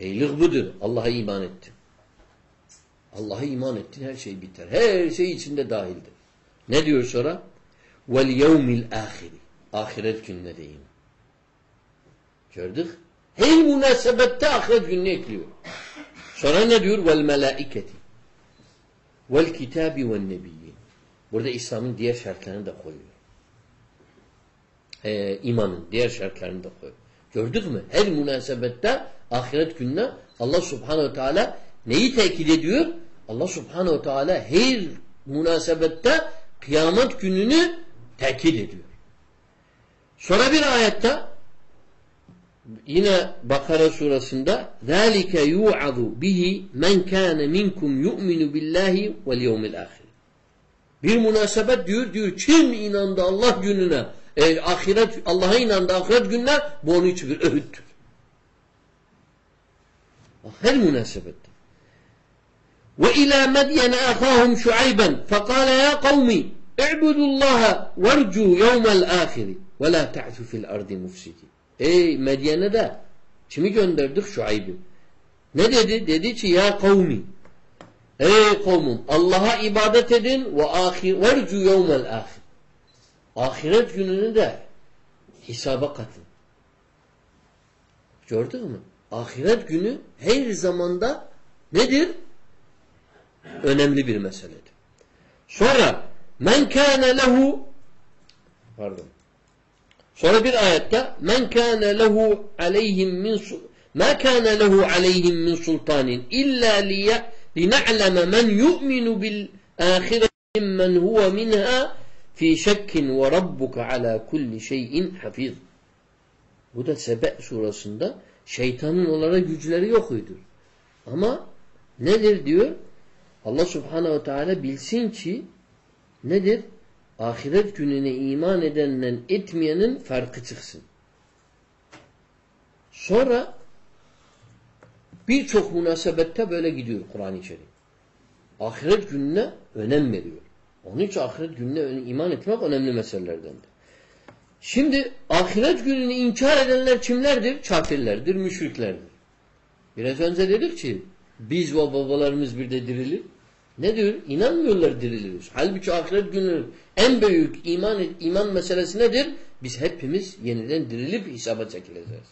İyilik budur. Allah'a iman ettin. Allah'a iman ettin her şey biter. Her şey içinde dahildir. Ne diyor sonra? Vel yevmil ahiri. Ahiret gününe de iman. Gördük. Her münasebette ahiret gününü ekliyor. Sonra ne diyor? Vel melaiketi. Vel kitabi vel nebiyyin. Burada İslam'ın diğer şartlarını da koyuyor. Ee, imanın diğer şartlarını da koyuyor. Gördük mü? Her münasebette ahiret gününe Allah subhanehu teala neyi tekit ediyor? Allah subhanehu teala her münasebette kıyamet gününü tekit ediyor. Sonra bir ayette yine Bakara surasında ذَٰلِكَ يُوعَظُ بِهِ مَنْ كَانَ مِنْكُمْ يُؤْمِنُ بِاللّٰهِ وَالْيَوْمِ الْآخِرِ Bir münasebet diyor, diyor kim inandı Allah gününe, e, ahiret Allah'a inandı ahiret gününe bu onun için bir öğüttür. Her münasebette. Ve ila medyene ahahum şuayben fekale ya kavmi i'budullaha vercu yevmel ahiri ve la te'tu fil ardi mufsidin. Ey Medyen'e de kimi gönderdik Şuayb'i? Ne dedi? Dedi ki ya kavmi Ey kavmum Allah'a ibadet edin ve ahir vercu yevmel ahir. Ahiret gününü de hesaba katın. Gördün mü? Ahiret günü her zamanda nedir? Önemli bir meseledir. Sonra men kâne lehu pardon Sonra bir ayette men kana lehu aleyhim min ma kana lehu aleyhim min sultanin illa lin'alama men yu'minu bil ahireti men huve minha fi şekkin ve rabbuka ala kulli şeyin hafiz. Bu da Sebe surasında şeytanın onlara güçleri yokuydur. Ama nedir diyor? Allah subhanehu ve teala bilsin ki nedir? ahiret gününe iman edenle etmeyenin farkı çıksın. Sonra birçok münasebette böyle gidiyor Kur'an-ı Kerim. Ahiret gününe önem veriyor. Onun için ahiret gününe iman etmek önemli meselelerdendir. Şimdi ahiret gününü inkar edenler kimlerdir? Kafirlerdir, müşriklerdir. Biraz önce dedik ki biz ve babalarımız bir de dirilir. Ne diyor? İnanmıyorlar diriliriz. Halbuki ahiret günü en büyük iman iman meselesi nedir? Biz hepimiz yeniden dirilip hesaba çekileceğiz.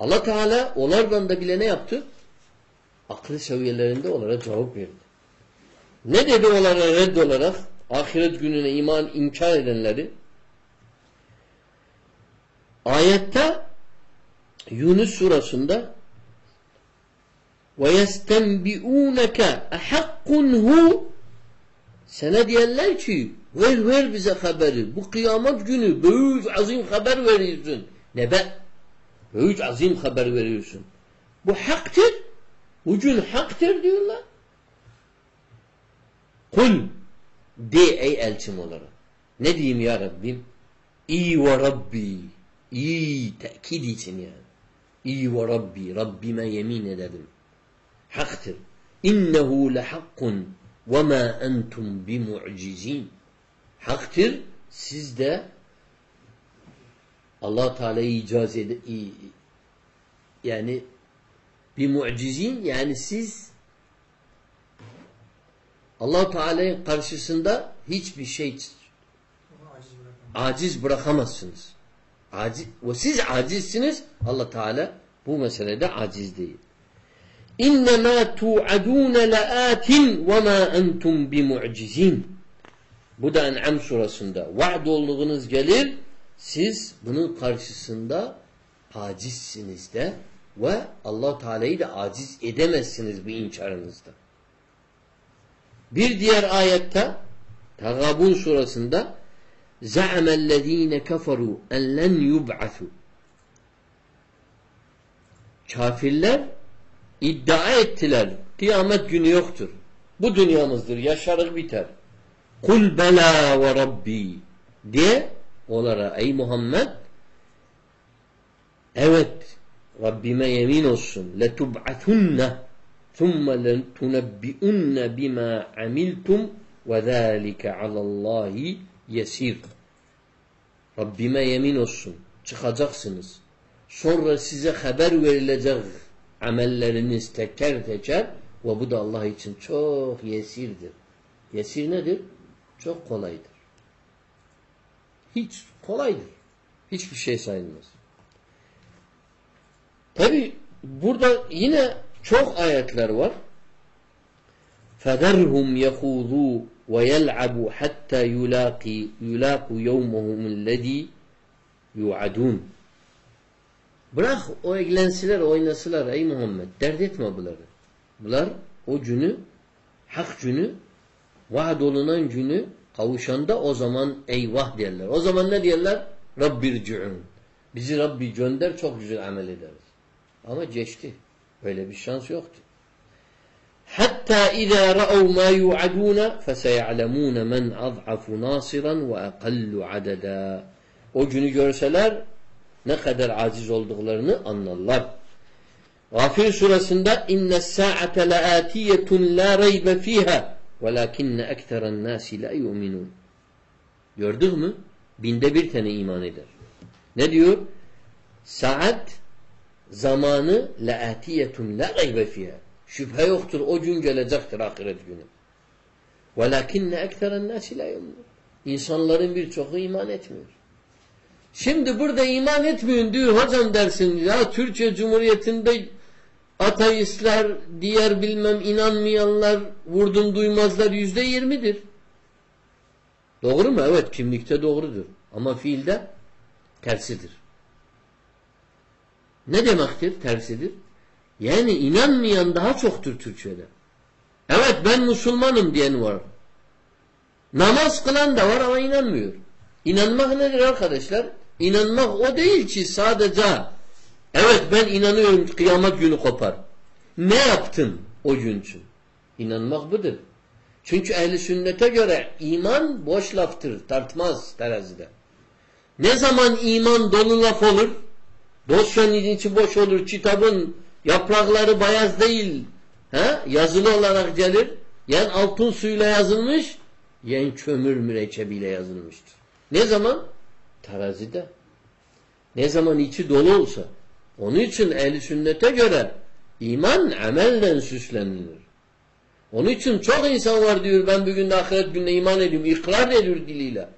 Allah Teala onlardan da bile ne yaptı? Aklı seviyelerinde onlara cevap verdi. Ne dedi onlara red olarak? ahiret gününe iman inkar edenleri ayette Yunus surasında ve yestenbi'uneke ehakkun hu sana diyenler ki ver ver bize haberi. Bu kıyamet günü büyük azim haber veriyorsun. Nebe. Büyük azim haber veriyorsun. Bu haktır. Bu gün haktır diyorlar. Kul de ey elçim olarak. Ne diyeyim ya Rabbim? İyi ve Rabbi. İyi tekid için yani. İyi ve Rabbi. Rabbime yemin ederim. Haktır. İnnehu lehakkun ve ma entum bimu'cizin. Haktır. Siz de Allah Teala'yı icaz ed yani bir mucizin yani siz Allah Teala'nın karşısında hiçbir şey aciz bırakamazsınız. Aciz, ve siz acizsiniz. Allah Teala bu meselede aciz değil. İnnemâ tu'adûne le'âtin ve mâ entum bimu'cizin. Bu da En'am surasında. Vaad olduğunuz gelir. Siz bunun karşısında acizsiniz de ve Allah Teala'yı da aciz edemezsiniz bu inkarınızda. Bir diğer ayette Tagabun surasında زَعَمَ الَّذ۪ينَ كَفَرُوا اَنْ لَنْ يُبْعَثُوا Kafirler iddia ettiler. Kıyamet günü yoktur. Bu dünyamızdır. Yaşarık biter. Kul bela ve rabbi diye onlara ey Muhammed evet Rabbime yemin olsun letub'athunne ثُمَّ لَتُنَبِّئُنَّ بِمَا عَمِلْتُمْ وَذَٰلِكَ عَلَى اللّٰهِ yesir. Rabbime yemin olsun. Çıkacaksınız. Sonra size haber verilecek amelleriniz teker teker ve bu da Allah için çok yesirdir. Yesir nedir? Çok kolaydır. Hiç kolaydır. Hiçbir şey sayılmaz. Tabi burada yine çok ayetler var. فَذَرْهُمْ يَخُوذُوا وَيَلْعَبُوا حَتَّى يُلَاقِي يُلَاقُوا يَوْمَهُمُ الَّذ۪ي يُعَدُونَ Bırak o eğlensiler, oynasılar ey Muhammed. Dert etme bunları. Bunlar o günü, hak günü, vaad olunan günü kavuşanda o zaman eyvah derler. O zaman ne derler? Rabbirci'un. Bizi Rabbi gönder çok güzel amel ederiz. Ama geçti. Böyle bir şans yoktu. Hatta izâ ra'av mâ yu'adûne feseya'lemûne men az'afu nâsiran ve ekallu adeda. O günü görseler ne kadar aciz olduklarını anlarlar. Gafir surasında inne sa'ate la'atiyetun la raybe fiha velakinne ekseren nasi la yu'minun. Gördük mü? Binde bir tane iman eder. Ne diyor? Saat zamanı le'atiyetun la raybe fiha. Şüphe yoktur. O gün gelecektir ahiret günü. Velakinne ekseren nasi la yu'minun. İnsanların birçoğu iman etmiyor. Şimdi burada iman etmiyor diyor hocam dersin ya Türkiye Cumhuriyeti'nde ateistler, diğer bilmem inanmayanlar, vurdum duymazlar yüzde yirmidir. Doğru mu? Evet kimlikte doğrudur. Ama fiilde tersidir. Ne demektir? Tersidir. Yani inanmayan daha çoktur Türkçe'de. Evet ben Müslümanım diyen var. Namaz kılan da var ama inanmıyor. İnanmak nedir arkadaşlar? İnanmak o değil ki sadece evet ben inanıyorum kıyamet günü kopar. Ne yaptın o gün için? İnanmak budur. Çünkü ehli sünnete göre iman boş laftır, tartmaz terazide. Ne zaman iman dolu laf olur? Dosyanın içi boş olur, kitabın yaprakları beyaz değil, he? yazılı olarak gelir. Yani altın suyla yazılmış, yani kömür mürekkebiyle yazılmıştır. Ne zaman? Terazide. Ne zaman içi dolu olsa. Onun için ehli sünnete göre iman amellen süslenilir. Onun için çok insan var diyor ben bugün de ahiret gününe iman ediyorum. İkrar ediyor diliyle.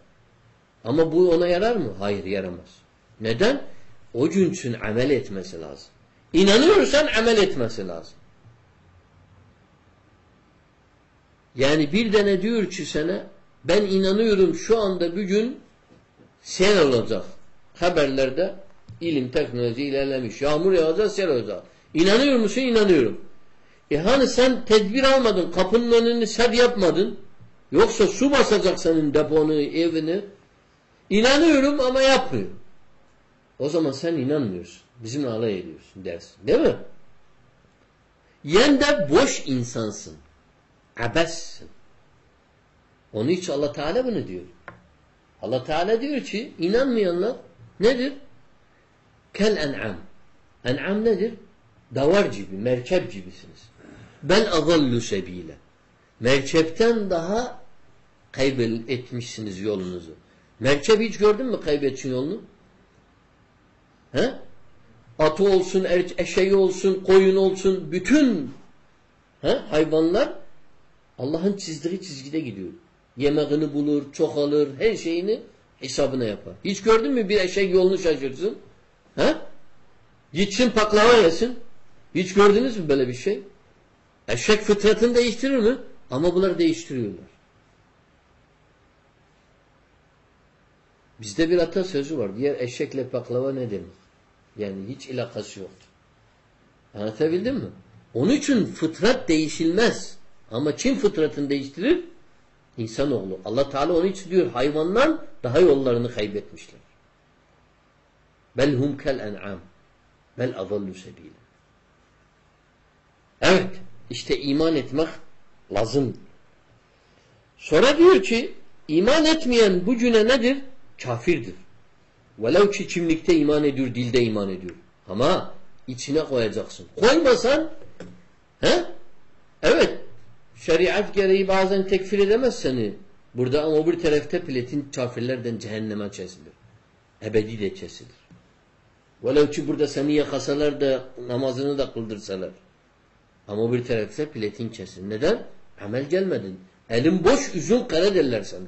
Ama bu ona yarar mı? Hayır yaramaz. Neden? O gün için amel etmesi lazım. İnanıyorsan amel etmesi lazım. Yani bir tane diyor ki sana ben inanıyorum şu anda bugün sel olacak. Haberlerde ilim, teknoloji ilerlemiş. Yağmur yağacak, sel olacak. İnanıyor musun? İnanıyorum. E hani sen tedbir almadın, kapının önünü sed yapmadın. Yoksa su basacak senin deponu, evini. İnanıyorum ama yapmıyor. O zaman sen inanmıyorsun. Bizimle alay ediyorsun dersin. Değil mi? Yen de boş insansın. Abessin. Onun için Allah Teala bunu diyor. Allah Teala diyor ki inanmayanlar nedir? Kel en'am. En'am nedir? Davar gibi, merkep gibisiniz. Bel azallu sebile. Merkepten daha kaybetmişsiniz yolunuzu. Merkep hiç gördün mü kaybetsin yolunu? He? Atı olsun, er, eşeği olsun, koyun olsun, bütün he? hayvanlar Allah'ın çizdiği çizgide gidiyor. Yemeğini bulur, çok alır, her şeyini hesabına yapar. Hiç gördün mü bir eşek yolunu şaşırsın? He? Gitsin paklava yesin. Hiç gördünüz mü böyle bir şey? Eşek fıtratını değiştirir mi? Ama bunlar değiştiriyorlar. Bizde bir atasözü var. Diğer eşekle baklava ne demek? Yani hiç ilakası yoktur. Anlatabildim mi? Onun için fıtrat değişilmez. Ama kim fıtratını değiştirir? İnsanoğlu. Allah Teala onun için diyor hayvanlar daha yollarını kaybetmişler. Bel hum kel en'am. Bel azallu sebile. Evet. işte iman etmek lazım. Sonra diyor ki iman etmeyen bu güne nedir? Kafirdir. Velev ki kimlikte iman ediyor, dilde iman ediyor. Ama içine koyacaksın. Koymasan he? Evet. Şeriat gereği bazen tekfir edemez seni. Burada ama bir tarafta platin kafirlerden cehenneme kesilir. Ebedi de kesilir. Velev ki burada seni yakasalar da namazını da kıldırsalar. Ama bir tarafta platin kesin. Neden? Amel gelmedin. Elin boş, üzün kara derler sana.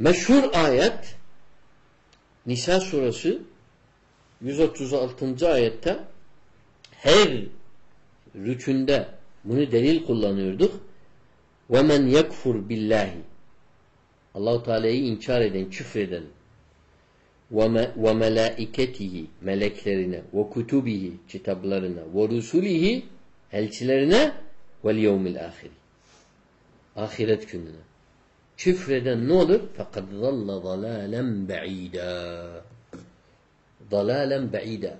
Meşhur ayet Nisa suresi 136. ayette her rükünde bunu delil kullanıyorduk. وَمَنْ يَكْفُرْ billahi Allahu Teala'yı inkar eden, küfreden ve melaiketihi meleklerine ve kutubihi kitaplarına ve rusulihi elçilerine ve yevmil ahiri ahiret gününe küfreden ne olur? fakat zalla dalalen ba'ida dalalen ba'ida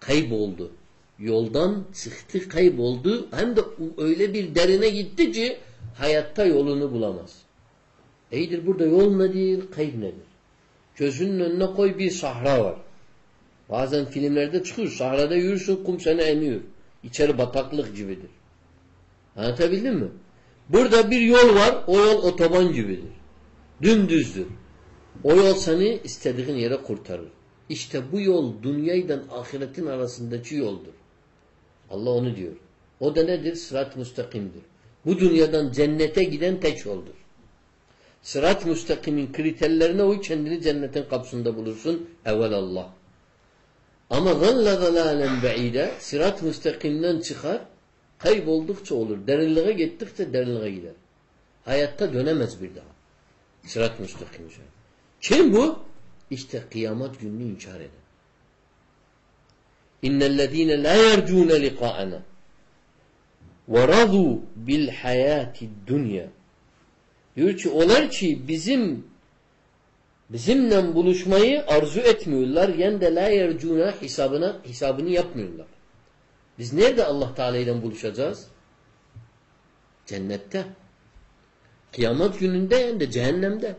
kayboldu yoldan çıktı kayboldu hem de öyle bir derine gitti ki hayatta yolunu bulamaz. İyidir burada yol nedir, kayıp nedir? Gözünün önüne koy bir sahra var. Bazen filmlerde çıkıyor. Sahrada yürürsün kum seni emiyor. İçeri bataklık gibidir. Anlatabildim mi? Burada bir yol var. O yol otoban gibidir. Dümdüzdür. O yol seni istediğin yere kurtarır. İşte bu yol dünyayla ahiretin arasındaki yoldur. Allah onu diyor. O da nedir? Sırat müstakimdir. Bu dünyadan cennete giden tek yoldur. Sırat müstakimin kriterlerine uy kendini cennetin kapısında bulursun. Evvel Allah. Ama zalla zalalen be'ide sırat müstakimden çıkar kayboldukça olur. Derinliğe gittikçe derinliğe gider. Hayatta dönemez bir daha. Sırat müstakim. Kim bu? İşte kıyamet gününü inkar eden. İnnellezîne lâ yercûne liqâ'ena ve radû bil hayâti dünya Diyor ki onlar ki bizim bizimle buluşmayı arzu etmiyorlar. De la yercuna hesabına hesabını yapmıyorlar. Biz nerede Allah Teala ile buluşacağız? Cennette. Kıyamet gününde yani de cehennemde.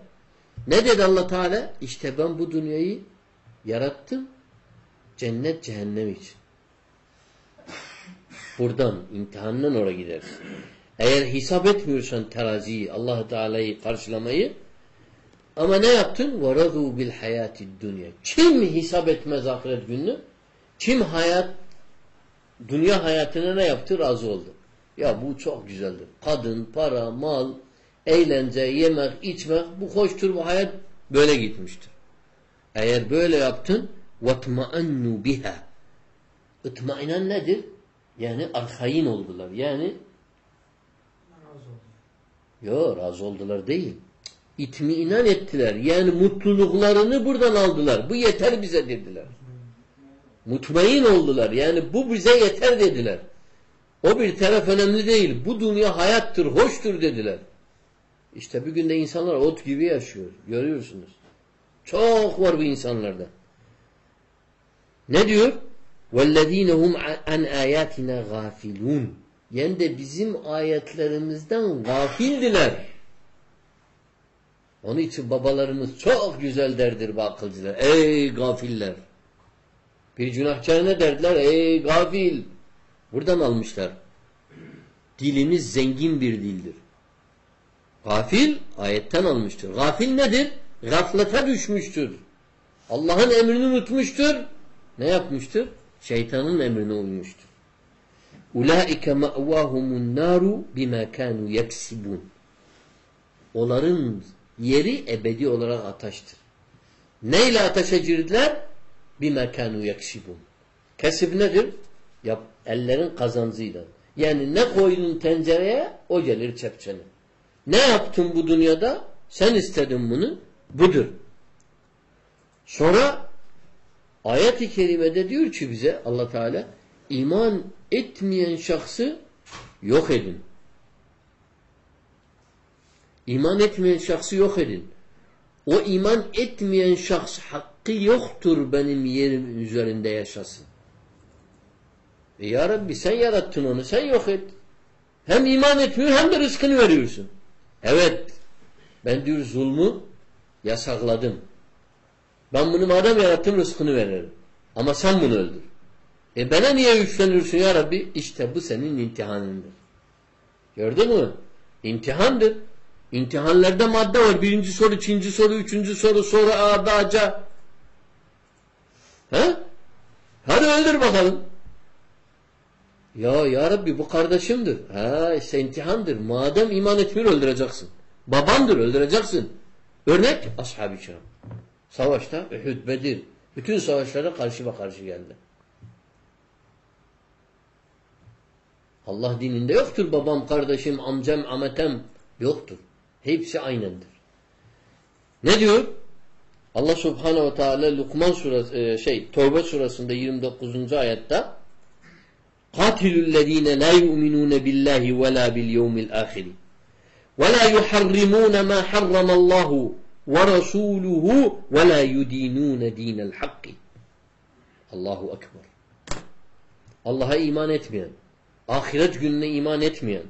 Ne dedi Allah Teala? İşte ben bu dünyayı yarattım. Cennet cehennem için. Buradan imtihandan oraya gidersin. Eğer hesap etmiyorsan teraziyi, allah Teala'yı karşılamayı ama ne yaptın? وَرَضُوا بِالْحَيَاتِ الدُّنْيَا Kim hesap etmez ahiret gününü? Kim hayat, dünya hayatına ne yaptı? Razı oldu. Ya bu çok güzeldir. Kadın, para, mal, eğlence, yemek, içmek, bu hoştur, bu hayat böyle gitmiştir. Eğer böyle yaptın وَاتْمَأَنُّ biha. İtmainan nedir? Yani arkain oldular. Yani Yo razı oldular değil. İtmiinan ettiler. Yani mutluluklarını buradan aldılar. Bu yeter bize dediler. Mutmain oldular. Yani bu bize yeter dediler. O bir taraf önemli değil. Bu dünya hayattır, hoştur dediler. İşte bugün de insanlar ot gibi yaşıyor. Görüyorsunuz. Çok var bu insanlarda. Ne diyor? وَالَّذ۪ينَ هُمْ عَنْ آيَاتِنَا غَافِلُونَ Yani de bizim ayetlerimizden gafildiler. Onun için babalarımız çok güzel derdir bu akılcılar. Ey gafiller! Bir günahkar ne derdiler? Ey gafil! Buradan almışlar. Dilimiz zengin bir dildir. Gafil ayetten almıştır. Gafil nedir? Gaflete düşmüştür. Allah'ın emrini unutmuştur. Ne yapmıştır? Şeytanın emrine uymuştur. Ulaike ma'vahumun naru bima kanu yeksibun. Onların yeri ebedi olarak ateştir. Neyle ateşe girdiler? Bima kanu yeksibun. Kesip nedir? Yap, ellerin kazancıyla. Yani ne koydun tencereye o gelir çepçene. Ne yaptın bu dünyada? Sen istedin bunu. Budur. Sonra ayet-i kerimede diyor ki bize allah Teala iman etmeyen şahsı yok edin. İman etmeyen şahsı yok edin. O iman etmeyen şahs hakkı yoktur benim yerim üzerinde yaşasın. E ya Rabbi sen yarattın onu sen yok et. Hem iman etmiyor hem de rızkını veriyorsun. Evet ben diyor zulmü yasakladım. Ben bunu madem yarattım rızkını veririm. Ama sen bunu öldür. E bana niye üfleniyorsun ya Rabbi? İşte bu senin imtihanındır. Gördün mü? İmtihandır. İmtihanlarda madde var. Birinci soru, ikinci soru, üçüncü soru, soru A, B, C. He? Hadi öldür bakalım. Ya ya Rabbi bu kardeşimdir. Ha işte imtihandır. Madem iman etmiyor öldüreceksin. Babandır öldüreceksin. Örnek ashab-ı kiram. Savaşta Uhud, Bedir. Bütün savaşlara karşı karşı geldi. Allah dininde yoktur babam, kardeşim, amcam, ametem. Yoktur. Hepsi aynendir. Ne diyor? Allah Subhanahu ve Teala Lukman suresi şey Tevbe surasında 29. ayette Katilü'llezine la yu'minun billahi ve la bil yevmil ahir. Ve la yuharrimun ma harramallahu ve rasuluhu ve la yudinun dinel hakki. Allahu ekber. Allah'a iman etmeyen, ahiret gününe iman etmeyen,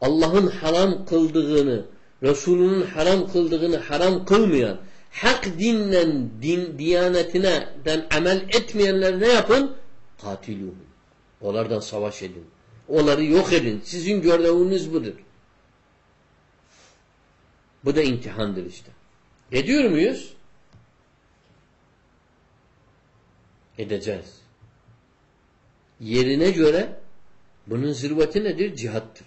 Allah'ın haram kıldığını, Resulünün haram kıldığını haram kılmayan, hak dinle, din, diyanetine den amel etmeyenler ne yapın? Katiluhum. Onlardan savaş edin. Onları yok edin. Sizin göreviniz budur. Bu da imtihandır işte. Ediyor muyuz? Edeceğiz. Yerine göre bunun zirveti nedir? Cihattır.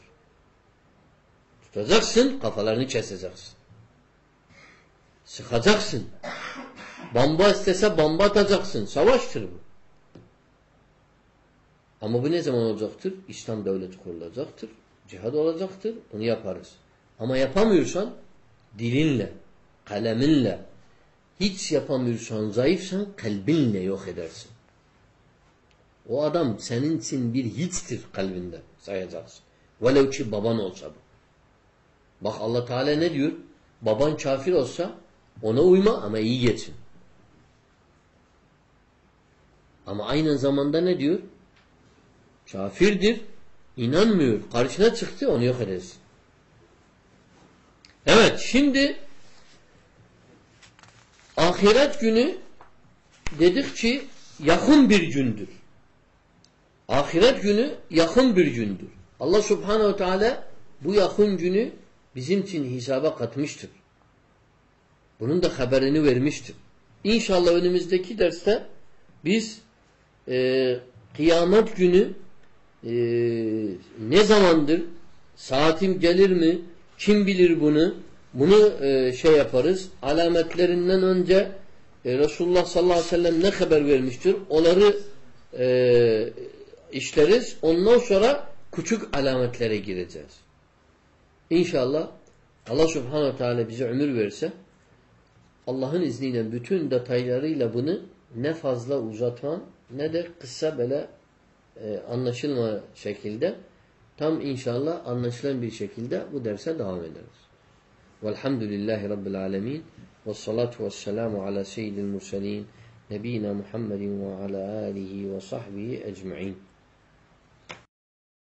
Tutacaksın, kafalarını keseceksin. Sıkacaksın. Bamba istese bamba atacaksın. Savaştır bu. Ama bu ne zaman olacaktır? İslam devleti kurulacaktır. Cihad olacaktır. Bunu yaparız. Ama yapamıyorsan dilinle, kaleminle, hiç yapamıyorsan, zayıfsan kalbinle yok edersin. O adam senin için bir hiçtir kalbinde sayacaksın. Velev ki baban olsa bu. Bak Allah Teala ne diyor? Baban kafir olsa ona uyma ama iyi geçin. Ama aynı zamanda ne diyor? Kafirdir, inanmıyor. Karşına çıktı onu yok edersin. Evet şimdi ahiret günü dedik ki yakın bir gündür. Ahiret günü yakın bir gündür. Allah subhanehu teala bu yakın günü bizim için hesaba katmıştır. Bunun da haberini vermiştir. İnşallah önümüzdeki derste biz e, kıyamet günü e, ne zamandır, saatim gelir mi, kim bilir bunu, bunu e, şey yaparız. Alametlerinden önce e, Resulullah sallallahu aleyhi ve sellem ne haber vermiştir? Onları e, işleriz. Ondan sonra küçük alametlere gireceğiz. İnşallah Allah subhanahu teala bize ömür verse Allah'ın izniyle bütün detaylarıyla bunu ne fazla uzatman ne de kısa böyle e, anlaşılma şekilde tam inşallah anlaşılan bir şekilde bu derse devam ederiz. Velhamdülillahi Rabbil alemin ve salatu ve selamu ala seyyidil murselin nebina Muhammedin ve ala alihi ve sahbihi ecma'in.